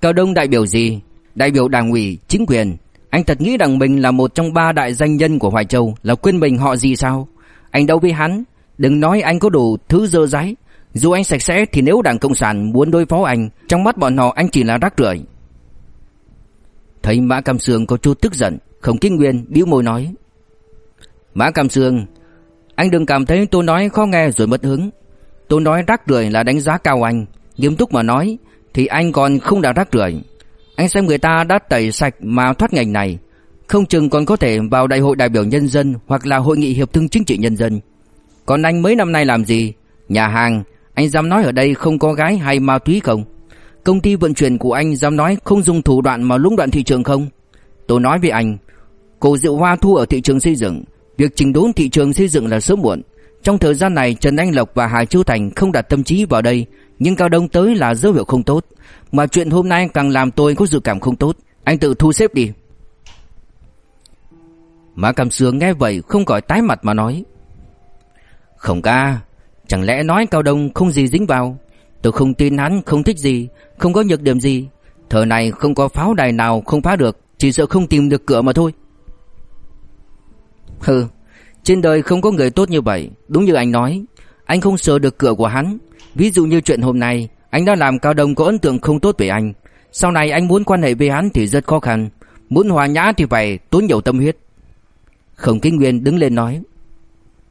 Cao Đông đại biểu gì? Đại biểu đảng ủy, chính quyền. Anh thật nghĩ rằng mình là một trong ba đại danh nhân của Hoài Châu Là quên mình họ gì sao? Anh đâu với hắn. Đừng nói anh có đủ thứ dơ dáy Dù anh sạch sẽ thì nếu đảng Cộng sản muốn đối phó anh Trong mắt bọn họ anh chỉ là rác rưởi. Thấy Mã Cam Sương có chút tức giận Khổng Kinh Nguyên bĩu môi nói. Mã Cam Sương Anh đừng cảm thấy tôi nói khó nghe rồi mất hứng. Tôi nói rác rưởi là đánh giá cao anh. Nghiêm túc mà nói, Thì anh còn không đã rác rưởi. Anh xem người ta đã tẩy sạch mà thoát ngành này. Không chừng còn có thể vào đại hội đại biểu nhân dân Hoặc là hội nghị hiệp thương chính trị nhân dân. Còn anh mấy năm nay làm gì? Nhà hàng, Anh dám nói ở đây không có gái hay ma túy không? Công ty vận chuyển của anh dám nói không dùng thủ đoạn mà lũng đoạn thị trường không? Tôi nói với anh, Cổ rượu hoa thu ở thị trường xây dựng, Việc chỉnh đốn thị trường xây dựng là sớm muộn. Trong thời gian này, Trần Anh Lộc và Hà Châu Thành không đặt tâm trí vào đây nhưng Cao Đông tới là dấu hiệu không tốt. Mà chuyện hôm nay càng làm tôi có dự cảm không tốt. Anh tự thu xếp đi. Mã Cam Sương nghe vậy không gọi tái mặt mà nói. Không ca, Chẳng lẽ nói Cao Đông không gì dính vào? Tôi không tin hắn không thích gì, Không có nhược điểm gì. Thời này không có pháo đài nào không phá được, Chỉ sợ không tìm được cửa mà thôi. Hừ, Trên đời không có người tốt như vậy. Đúng như anh nói, Anh không sợ được cửa của hắn. Ví dụ như chuyện hôm nay, Anh đã làm Cao Đông có ấn tượng không tốt về anh. Sau này anh muốn quan hệ với hắn thì rất khó khăn. Muốn hòa nhã thì phải tốn nhiều tâm huyết. Khổng Kinh Nguyên đứng lên nói,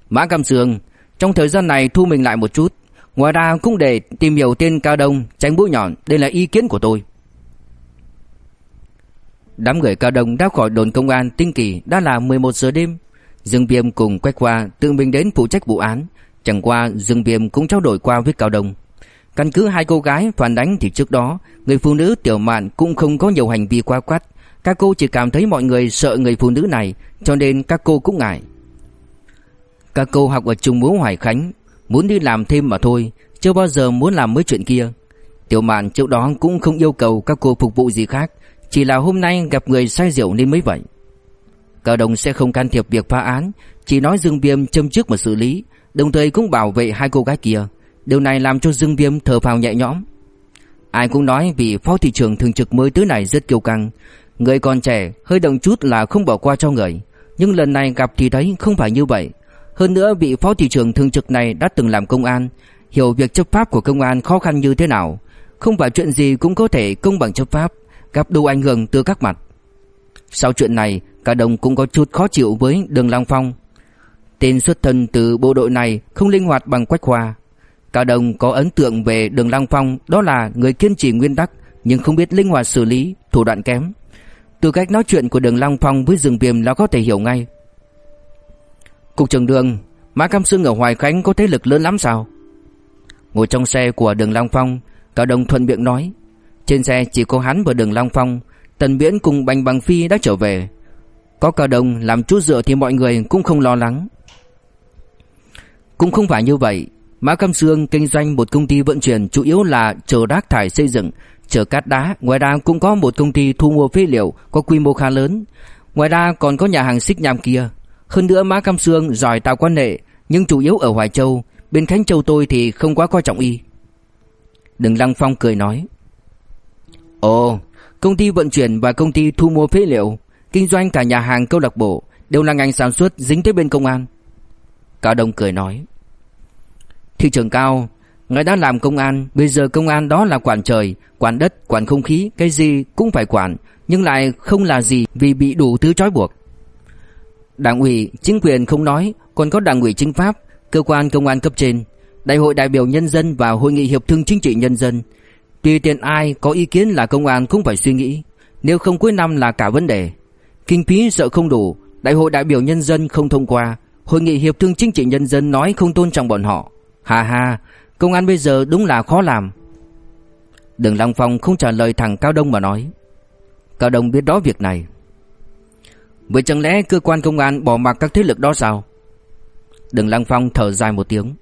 Mã Cam Sương, Trong thời gian này thu mình lại một chút. Ngoài ra cũng để tìm hiểu tên Cao Đông, Tránh mũi nhọn. Đây là ý kiến của tôi. Đám người Cao Đông đã khỏi đồn công an Tinh Kỳ đã là 11 giờ đêm. Dương Viêm cùng Quách Khoa tự mình đến phụ trách vụ án. Chẳng qua, Dương Viêm cũng trao đổi qua với Cao Đông. Căn cứ hai cô gái phản đánh thì trước đó, Người phụ nữ Tiểu Mạn cũng không có nhiều hành vi quá quát. Các cô chỉ cảm thấy mọi người sợ người phụ nữ này, Cho nên các cô cũng ngại. Các cô học ở Trung Múa Hoài Khánh, Muốn đi làm thêm mà thôi, Chưa bao giờ muốn làm mấy chuyện kia. Tiểu Mạn trước đó cũng không yêu cầu các cô phục vụ gì khác, Chỉ là hôm nay gặp người say rượu nên mới vậy. Cao đồng sẽ không can thiệp việc phá án, Chỉ nói Dương Viêm châm trước mà xử lý, Đồng thời cũng bảo vệ hai cô gái kia. Điều này làm cho Dương Viêm thở phào nhẹ nhõm. Ai cũng nói vì phó thị trưởng thường trực mới tới này rất kiêu căng. Người còn trẻ, hơi động chút là không bỏ qua cho người. Nhưng lần này gặp thì thấy không phải như vậy. Hơn nữa vị phó thị trưởng thường trực này đã từng làm công an, Hiểu việc chấp pháp của công an khó khăn như thế nào. Không phải chuyện gì cũng có thể công bằng chấp pháp, Gặp đủ ảnh hưởng từ các mặt. Sau chuyện này Cả đồng cũng có chút khó chịu với đường Long Phong. Tên xuất thân từ bộ đội này không linh hoạt bằng Quách hòa Cả đồng có ấn tượng về đường Long Phong Đó là người kiên trì nguyên tắc Nhưng không biết linh hoạt xử lý, thủ đoạn kém. Từ cách nói chuyện của đường Long Phong với rừng viêm là có thể hiểu ngay. Cục trưởng đường Mã Cam Sương ở Hoài Khánh có thế lực lớn lắm sao? Ngồi trong xe của đường Long Phong Cả đồng thuận miệng nói. Trên xe chỉ có hắn và đường Long Phong Tần Viễn cùng Bành Bằng Phi đã trở về Có cả đồng làm chút dựa thì mọi người cũng không lo lắng Cũng không phải như vậy Mã Cam Sương kinh doanh một công ty vận chuyển chủ yếu là chở rác thải xây dựng, chở cát đá, ngoài ra cũng có một công ty thu mua phế liệu có quy mô khá lớn. Ngoài ra còn có nhà hàng xích nham kia. Hơn nữa Mã Cam Sương giỏi tạo quan hệ, nhưng chủ yếu ở Hoài Châu, bên Khánh Châu tôi thì không quá coi trọng y. Đừng Lăng Phong cười nói. Ồ, công ty vận chuyển và công ty thu mua phế liệu, kinh doanh cả nhà hàng câu lạc bộ đều là ngành sản xuất dính tới bên công an. Cao Đông cười nói. Thị trường cao người đã làm công an Bây giờ công an đó là quản trời Quản đất, quản không khí Cái gì cũng phải quản Nhưng lại không là gì vì bị đủ thứ trói buộc Đảng ủy, chính quyền không nói Còn có đảng ủy chính pháp Cơ quan công an cấp trên Đại hội đại biểu nhân dân và hội nghị hiệp thương chính trị nhân dân Tùy tiện ai có ý kiến là công an cũng phải suy nghĩ Nếu không cuối năm là cả vấn đề Kinh phí sợ không đủ Đại hội đại biểu nhân dân không thông qua Hội nghị hiệp thương chính trị nhân dân nói không tôn trọng bọn họ Hà hà, công an bây giờ đúng là khó làm. Đường Long Phong không trả lời thằng Cao Đông mà nói. Cao Đông biết rõ việc này. Vậy chẳng lẽ cơ quan công an bỏ mặc các thế lực đó sao Đừng Lăng Phong thở dài một tiếng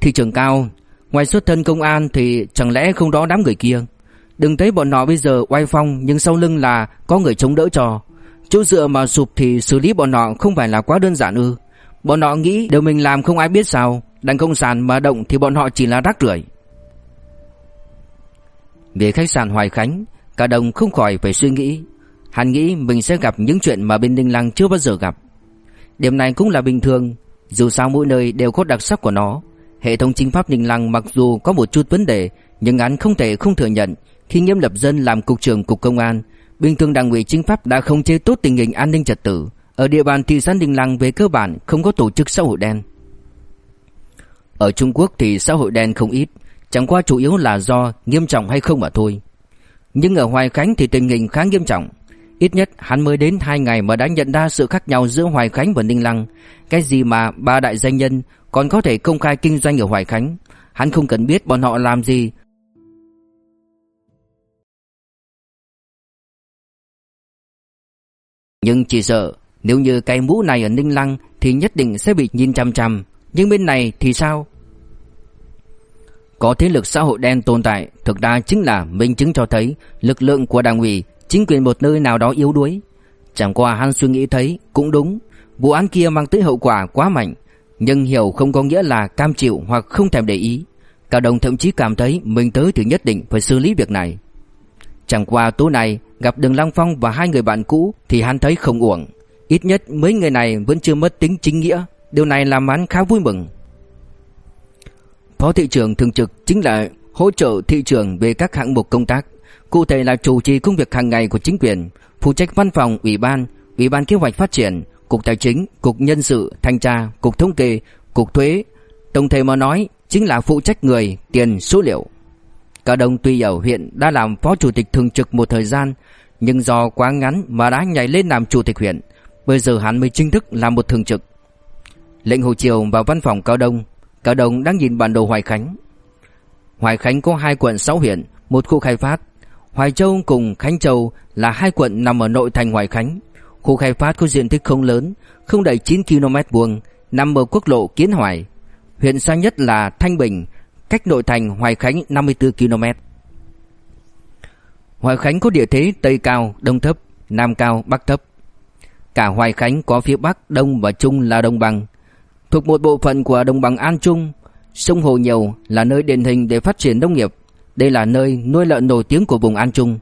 Thị trường cao Ngoài xuất thân công an thì chẳng lẽ không đó đám người kia? Đừng thấy bọn nó bây giờ oai phong, Nhưng sau lưng là có người chống đỡ cho. Chỗ dựa mà sụp thì xử lý bọn họ không phải là quá đơn giản ư. Bọn họ nghĩ điều mình làm không ai biết sao. Đảng Cộng sản mà động thì bọn họ chỉ là rác rưởi. Về khách sạn Hoài Khánh, Cả đồng không khỏi phải suy nghĩ. Hắn nghĩ mình sẽ gặp những chuyện mà bên Ninh Lăng chưa bao giờ gặp. Điểm này cũng là bình thường, Dù sao mỗi nơi đều có đặc sắc của nó. Hệ thống chính pháp Ninh Lăng mặc dù có một chút vấn đề, Nhưng hắn không thể không thừa nhận, Khi Nghiêm Lập Dân làm cục trưởng cục công an, Bình thường đảng ủy chính pháp đã không chế tốt tình hình an ninh trật tự. Ở địa bàn thị xã Ninh Lăng về cơ bản không có tổ chức xã hội đen. Ở Trung Quốc thì xã hội đen không ít, Chẳng qua chủ yếu là do nghiêm trọng hay không mà thôi. Nhưng ở Hoài Khánh thì tình hình khá nghiêm trọng. Ít nhất hắn mới đến 2 ngày mà đã nhận ra sự khác nhau giữa Hoài Khánh và Ninh Lăng. Cái gì mà ba đại danh nhân còn có thể công khai kinh doanh ở Hoài Khánh Hắn không cần biết bọn họ làm gì Nhưng chỉ sợ nếu như cái mũ này ở Ninh Lăng thì nhất định sẽ bị nhìn chằm chằm, Nhưng bên này thì sao? Có thế lực xã hội đen tồn tại thực ra chính là minh chứng cho thấy lực lượng của đảng ủy chính quyền một nơi nào đó yếu đuối. Chẳng qua hắn suy nghĩ thấy cũng đúng, vụ án kia mang tới hậu quả quá mạnh, nhưng hiểu không có nghĩa là cam chịu hoặc không thèm để ý. Cao Đồng thậm chí cảm thấy mình tới thì nhất định phải xử lý việc này. Chẳng qua tối nay gặp Đường Lăng Phong và hai người bạn cũ thì hắn thấy không uổng. Ít nhất mấy người này vẫn chưa mất tính chính nghĩa, điều này làm hắn khá vui mừng. Phó thị trưởng thường trực chính là hỗ trợ thị trưởng về các hạng mục công tác. Cụ thể là chủ trì công việc hàng ngày của chính quyền, phụ trách văn phòng ủy ban, ủy ban kế hoạch phát triển, cục tài chính, cục nhân sự, thanh tra, cục thống kê, cục thuế. Tổng thể mà nói chính là phụ trách người, tiền, số liệu. Cả đồng tuy ở huyện đã làm phó chủ tịch thường trực một thời gian, nhưng do quá ngắn mà đã nhảy lên làm chủ tịch huyện. Bây giờ hắn mới chính thức làm một thường trực. Lệnh Hồ Triều vào văn phòng Cao Đông, Cao Đông đang nhìn bản đồ Hoài Khánh. Hoài Khánh có hai quận 6 huyện, một khu khai phát, Hoài Châu cùng Khánh Châu là hai quận nằm ở nội thành Hoài Khánh. Khu khai phát có diện tích không lớn, không đầy 9 km vuông, nằm ở quốc lộ Kiến Hoài. Huyện xa nhất là Thanh Bình, cách nội thành Hoài Khánh 54 km. Hoài Khánh có địa thế Tây cao, Đông thấp, Nam cao, Bắc thấp. Cả Hoài Khánh có phía Bắc, Đông và Trung là đồng bằng. Thuộc một bộ phận của đồng bằng An Trung, sông Hồ Nhiều là nơi điển hình để phát triển nông nghiệp đây là nơi nuôi lợn nổi tiếng của vùng An Trung.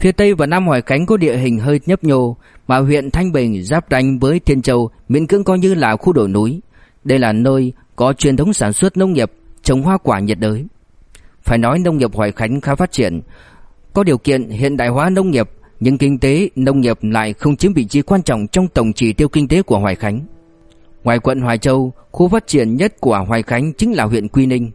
Phía Tây và Nam Hoài Khánh có địa hình hơi nhấp nhô, mà huyện Thanh Bình giáp ranh với Thiên Châu miễn cưỡng coi như là khu đồi núi. Đây là nơi có truyền thống sản xuất nông nghiệp, trồng hoa quả nhiệt đới. Phải nói nông nghiệp Hoài Khánh khá phát triển, có điều kiện hiện đại hóa nông nghiệp, nhưng kinh tế nông nghiệp lại không chiếm vị trí quan trọng trong tổng chỉ tiêu kinh tế của Hoài Khánh. Ngoài quận Hoài Châu, khu phát triển nhất của Hoài Khánh chính là huyện Quy Ninh.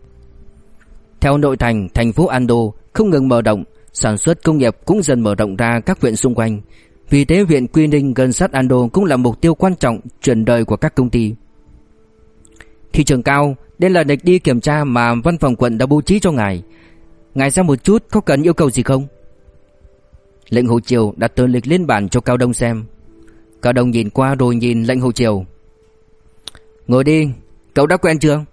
Theo nội thành, thành phố Ando không ngừng mở rộng, sản xuất công nghiệp cũng dần mở rộng ra các huyện xung quanh. Vì thế huyện Quy Ninh gần sát Ando cũng là mục tiêu quan trọng chuyển đời của các công ty. Thị trường cao, đây là lịch đi kiểm tra mà văn phòng quận đã bố trí cho ngài. Ngài xem một chút có cần yêu cầu gì không? Lệnh Hồ Triều đặt tờ lịch lên bàn cho Cao Đông xem. Cao Đông nhìn qua rồi nhìn lệnh Hồ Triều. Ngồi đi, cậu đã quen chưa?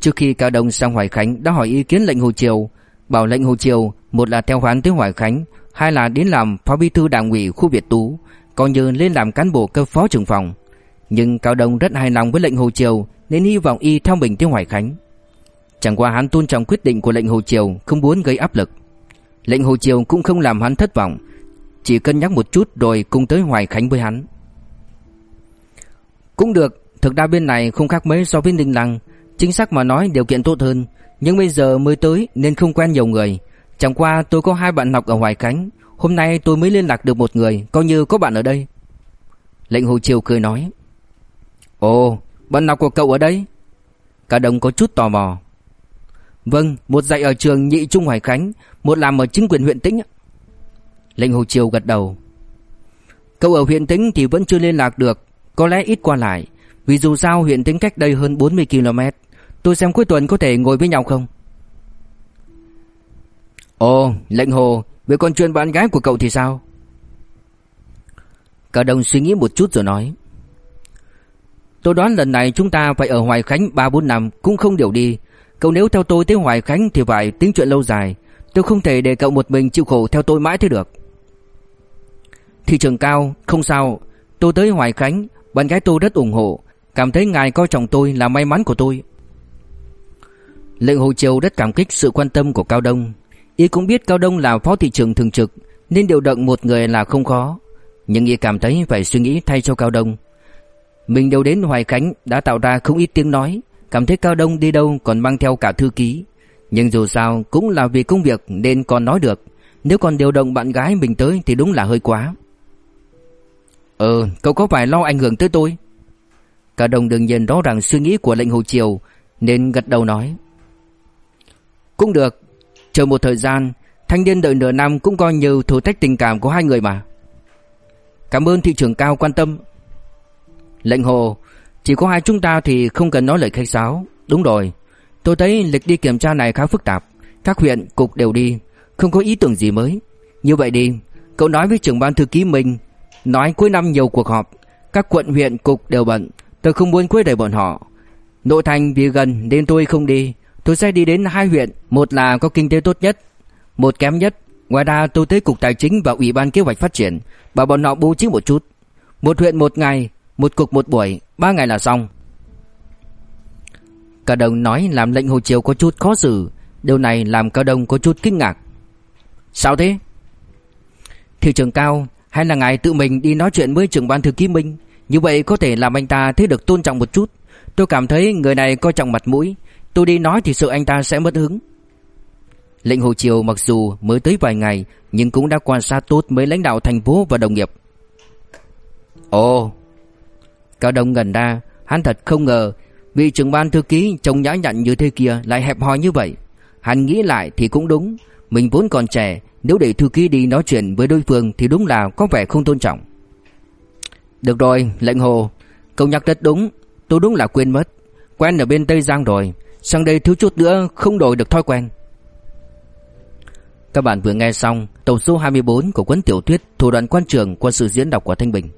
Trước khi Cao Đông sang Hoài Khánh đã hỏi ý kiến lệnh Hồ Triều, bảo lệnh Hồ Triều một là theo hoán tới Hoài Khánh, hai là đến làm phó bí thư đảng ủy khu Việt Tú, còn như lên làm cán bộ cấp phó trưởng phòng. Nhưng Cao Đông rất hài lòng với lệnh Hồ Triều nên hy vọng y theo mình tới Hoài Khánh. Chẳng qua hắn tôn trọng quyết định của lệnh Hồ Triều, không muốn gây áp lực. Lệnh Hồ Triều cũng không làm hắn thất vọng, chỉ cân nhắc một chút rồi cùng tới Hoài Khánh với hắn. Cũng được, thực ra bên này không khác mấy so với Ninh Lăng, Chính xác mà nói điều kiện tốt hơn nhưng bây giờ mới tới nên không quen nhiều người. Chẳng qua tôi có hai bạn học ở Hoài Khánh. Hôm nay tôi mới liên lạc được một người, Coi như có bạn ở đây. Lệnh Hồ Triều cười nói, Ồ, bạn học của cậu ở đây? Cả đồng có chút tò mò. Vâng một dạy ở trường nhị trung Hoài Khánh, Một làm ở chính quyền huyện Tĩnh Lệnh Hồ Triều gật đầu. Cậu ở huyện Tĩnh thì vẫn chưa liên lạc được, Có lẽ ít qua lại. Vì dù sao huyện Tĩnh cách đây hơn 40 km Tôi xem cuối tuần có thể ngồi với nhau không? Ồ lệnh hồ Về con chuyện bạn gái của cậu thì sao? Cả đồng suy nghĩ một chút rồi nói. Tôi đoán lần này chúng ta phải ở Hoài Khánh 3-4 năm cũng không điều đi. Cậu nếu theo tôi tới Hoài Khánh thì phải tính chuyện lâu dài. Tôi không thể để cậu một mình chịu khổ theo tôi mãi thế được. Thị trường cao, không sao. Tôi tới Hoài Khánh Bạn gái tôi rất ủng hộ. Cảm thấy ngài coi trọng tôi là may mắn của tôi. Lệnh Hồ Triều rất cảm kích sự quan tâm của Cao Đông. Y cũng biết Cao Đông là phó thị trưởng thường trực, Nên điều động một người là không khó. Nhưng Y cảm thấy phải suy nghĩ thay cho Cao Đông. Mình đều đến Hoài Khánh Đã tạo ra không ít tiếng nói, Cảm thấy Cao Đông đi đâu còn mang theo cả thư ký. Nhưng dù sao cũng là vì công việc Nên còn nói được, Nếu còn điều động bạn gái mình tới Thì đúng là hơi quá. Ờ cậu có phải lo ảnh hưởng tới tôi? Cao Đông đương nhiên rõ ràng suy nghĩ của lệnh Hồ Triều, Nên gật đầu nói. Cũng được Chờ một thời gian Thanh niên đợi nửa năm cũng coi như thử thách tình cảm của hai người mà. Cảm ơn thị trưởng cao quan tâm. Lệnh hồ Chỉ có hai chúng ta thì không cần nói lời khách sáo. Đúng rồi Tôi thấy lịch đi kiểm tra này khá phức tạp. Các huyện, cục đều đi Không có ý tưởng gì mới. Như vậy đi Cậu nói với trưởng ban thư ký mình Nói cuối năm nhiều cuộc họp. Các quận huyện, cục đều bận Tôi không muốn quấy rầy bọn họ. Nội thành vì gần nên tôi không đi. Tôi sẽ đi đến hai huyện, Một là có kinh tế tốt nhất, Một kém nhất. Ngoài ra tôi tới cục tài chính và ủy ban kế hoạch phát triển Bảo bọn họ bố trí một chút. Một huyện một ngày, Một cục một buổi, Ba ngày là xong. Cao đồng nói làm lệnh Hồ Triều có chút khó xử, Điều này làm Cao Đông có chút kinh ngạc. Sao thế? Thị trường cao, Hay là ngài tự mình đi nói chuyện với trưởng ban thư ký Minh? Như vậy có thể làm anh ta thấy được tôn trọng một chút. Tôi cảm thấy người này coi trọng mặt mũi Tôi đi nói thì sợ anh ta sẽ mất hứng. Lệnh Hồ Triều mặc dù mới tới vài ngày, Nhưng cũng đã quan sát tốt mấy lãnh đạo thành phố và đồng nghiệp. Ồ, Cao Đông gần ra, Hắn thật không ngờ, Vị trưởng ban thư ký trông nhã nhặn như thế kia Lại hẹp hòi như vậy. Hắn nghĩ lại thì cũng đúng, Mình vốn còn trẻ, Nếu để thư ký đi nói chuyện với đối phương Thì đúng là có vẻ không tôn trọng. Được rồi, lệnh hồ, Cậu nhắc rất đúng, Tôi đúng là quên mất. Quen ở bên Tây Giang rồi Sang đây thiếu chút nữa không đổi được thói quen. Các bạn vừa nghe xong Tổng số 24 của cuốn tiểu thuyết Thủ đoạn quan trường qua sự diễn đọc của Thanh Bình.